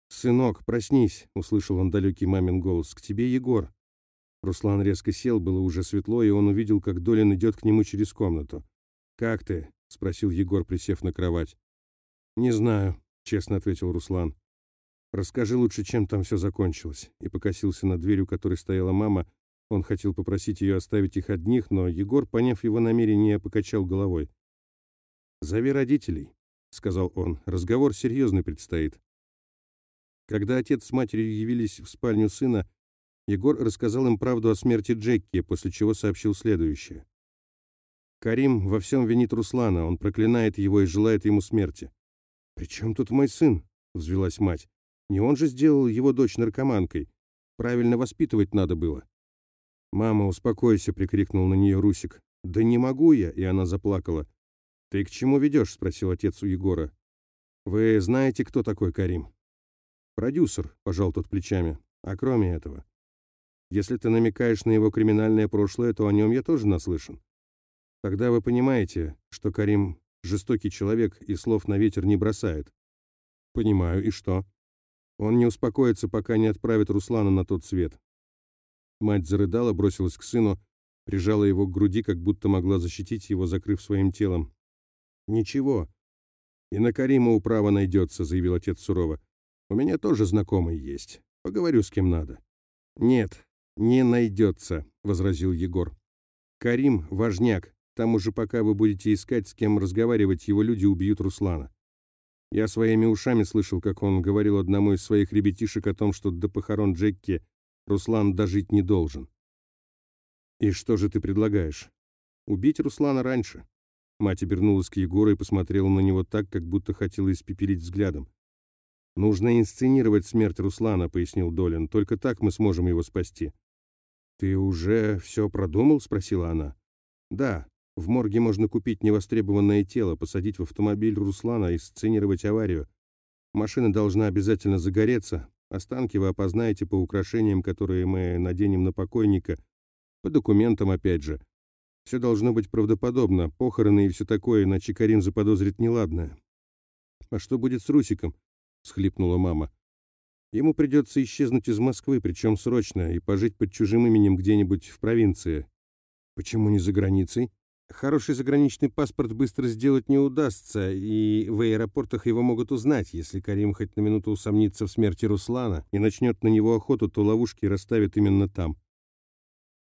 Speaker 1: «Сынок, проснись!» — услышал он далекий мамин голос. «К тебе Егор!» Руслан резко сел, было уже светло, и он увидел, как Долин идет к нему через комнату. «Как ты?» — спросил Егор, присев на кровать. «Не знаю», — честно ответил Руслан. «Расскажи лучше, чем там все закончилось», и покосился на дверь, у которой стояла мама. Он хотел попросить ее оставить их одних, но Егор, поняв его намерение, покачал головой. «Зови родителей», — сказал он. «Разговор серьезный предстоит». Когда отец с матерью явились в спальню сына, Егор рассказал им правду о смерти Джекки, после чего сообщил следующее. Карим во всем винит Руслана, он проклинает его и желает ему смерти. «При чем тут мой сын?» — взвелась мать. «Не он же сделал его дочь наркоманкой. Правильно воспитывать надо было». «Мама, успокойся!» — прикрикнул на нее Русик. «Да не могу я!» — и она заплакала. «Ты к чему ведешь?» — спросил отец у Егора. «Вы знаете, кто такой Карим?» «Продюсер», — пожал тот плечами. «А кроме этого?» «Если ты намекаешь на его криминальное прошлое, то о нем я тоже наслышан. Тогда вы понимаете, что Карим — жестокий человек и слов на ветер не бросает». «Понимаю, и что?» «Он не успокоится, пока не отправит Руслана на тот свет». Мать зарыдала, бросилась к сыну, прижала его к груди, как будто могла защитить его, закрыв своим телом. «Ничего. И на Карима управа найдется», — заявил отец сурово. «У меня тоже знакомый есть. Поговорю с кем надо». «Нет, не найдется», — возразил Егор. «Карим — важняк. Там уже пока вы будете искать, с кем разговаривать, его люди убьют Руслана». Я своими ушами слышал, как он говорил одному из своих ребятишек о том, что до похорон Джекки Руслан дожить не должен. «И что же ты предлагаешь? Убить Руслана раньше?» Мать обернулась к Егору и посмотрела на него так, как будто хотела испепелить взглядом. «Нужно инсценировать смерть Руслана», — пояснил Долин. «Только так мы сможем его спасти». «Ты уже все продумал?» — спросила она. «Да. В морге можно купить невостребованное тело, посадить в автомобиль Руслана и сценировать аварию. Машина должна обязательно загореться. Останки вы опознаете по украшениям, которые мы наденем на покойника, по документам опять же. Все должно быть правдоподобно, похороны и все такое, иначе Карим заподозрит неладное. «А что будет с Русиком?» — схлипнула мама. «Ему придется исчезнуть из Москвы, причем срочно, и пожить под чужим именем где-нибудь в провинции. Почему не за границей? Хороший заграничный паспорт быстро сделать не удастся, и в аэропортах его могут узнать. Если Карим хоть на минуту усомнится в смерти Руслана и начнет на него охоту, то ловушки расставят именно там.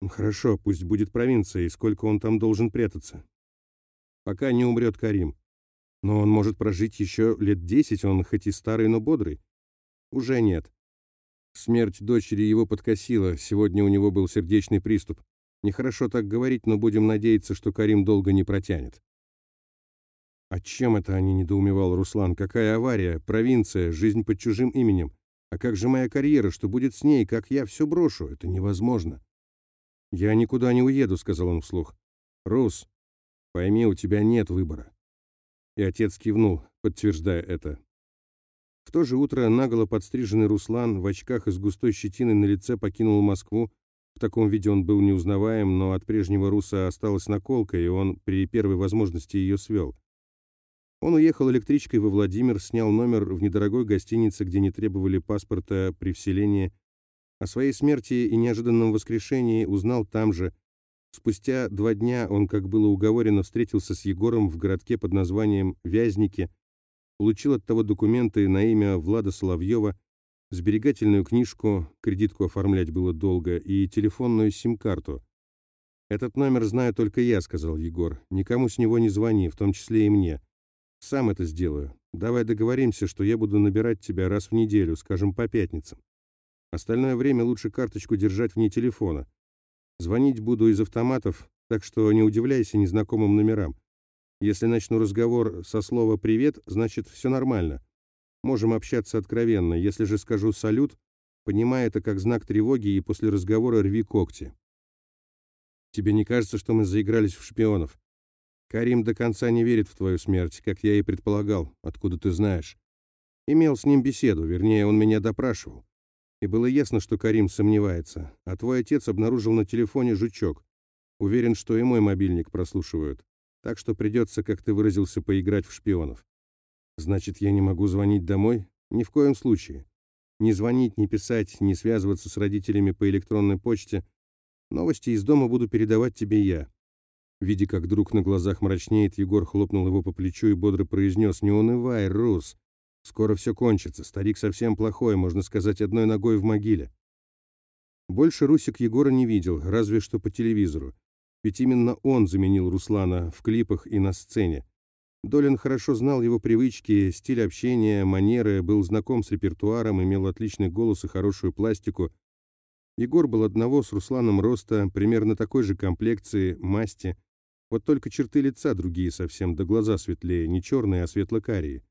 Speaker 1: Ну, хорошо, пусть будет провинция, и сколько он там должен прятаться? Пока не умрет Карим. Но он может прожить еще лет десять, он хоть и старый, но бодрый. Уже нет. Смерть дочери его подкосила, сегодня у него был сердечный приступ. Нехорошо так говорить, но будем надеяться, что Карим долго не протянет. «А чем это они?» — недоумевал Руслан. «Какая авария? Провинция, жизнь под чужим именем. А как же моя карьера? Что будет с ней? Как я все брошу? Это невозможно». «Я никуда не уеду», — сказал он вслух. «Рус, пойми, у тебя нет выбора». И отец кивнул, подтверждая это. В то же утро наголо подстриженный Руслан в очках из густой щетины на лице покинул Москву. В таком виде он был неузнаваем, но от прежнего Руса осталась наколка, и он при первой возможности ее свел. Он уехал электричкой во Владимир, снял номер в недорогой гостинице, где не требовали паспорта при вселении, о своей смерти и неожиданном воскрешении узнал там же, Спустя два дня он, как было уговорено, встретился с Егором в городке под названием Вязники, получил от того документы на имя Влада Соловьева, сберегательную книжку, кредитку оформлять было долго, и телефонную сим-карту. «Этот номер знаю только я», — сказал Егор. «Никому с него не звони, в том числе и мне. Сам это сделаю. Давай договоримся, что я буду набирать тебя раз в неделю, скажем, по пятницам. Остальное время лучше карточку держать вне телефона. Звонить буду из автоматов, так что не удивляйся незнакомым номерам. Если начну разговор со слова «привет», значит, все нормально. Можем общаться откровенно. Если же скажу «салют», понимай это как знак тревоги и после разговора рви когти. Тебе не кажется, что мы заигрались в шпионов? Карим до конца не верит в твою смерть, как я и предполагал. Откуда ты знаешь? Имел с ним беседу, вернее, он меня допрашивал. И было ясно, что Карим сомневается. А твой отец обнаружил на телефоне жучок. Уверен, что и мой мобильник прослушивают. Так что придется, как ты выразился, поиграть в шпионов. Значит, я не могу звонить домой? Ни в коем случае. Не звонить, не писать, не связываться с родителями по электронной почте. Новости из дома буду передавать тебе я. Видя, как друг на глазах мрачнеет, Егор хлопнул его по плечу и бодро произнес «Не унывай, Рус! Скоро все кончится. Старик совсем плохой, можно сказать, одной ногой в могиле». Больше Русик Егора не видел, разве что по телевизору. Ведь именно он заменил Руслана в клипах и на сцене. Долин хорошо знал его привычки, стиль общения, манеры, был знаком с репертуаром, имел отличный голос и хорошую пластику. Егор был одного с Русланом роста, примерно такой же комплекции, масти. Вот только черты лица другие совсем, да глаза светлее, не черные, а светло-карие.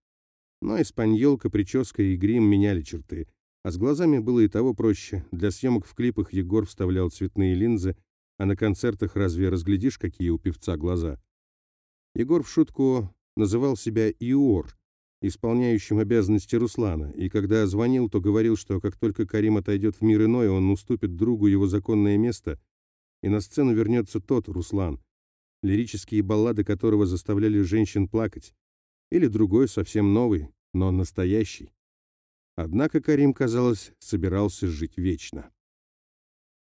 Speaker 1: Но испаньолка, прическа и грим меняли черты. А с глазами было и того проще. Для съемок в клипах Егор вставлял цветные линзы, а на концертах разве разглядишь, какие у певца глаза? Егор в шутку называл себя Иор, исполняющим обязанности Руслана, и когда звонил, то говорил, что как только Карим отойдет в мир иной, он уступит другу его законное место, и на сцену вернется тот, Руслан, лирические баллады которого заставляли женщин плакать, или другой, совсем новый, но настоящий. Однако Карим, казалось, собирался жить вечно.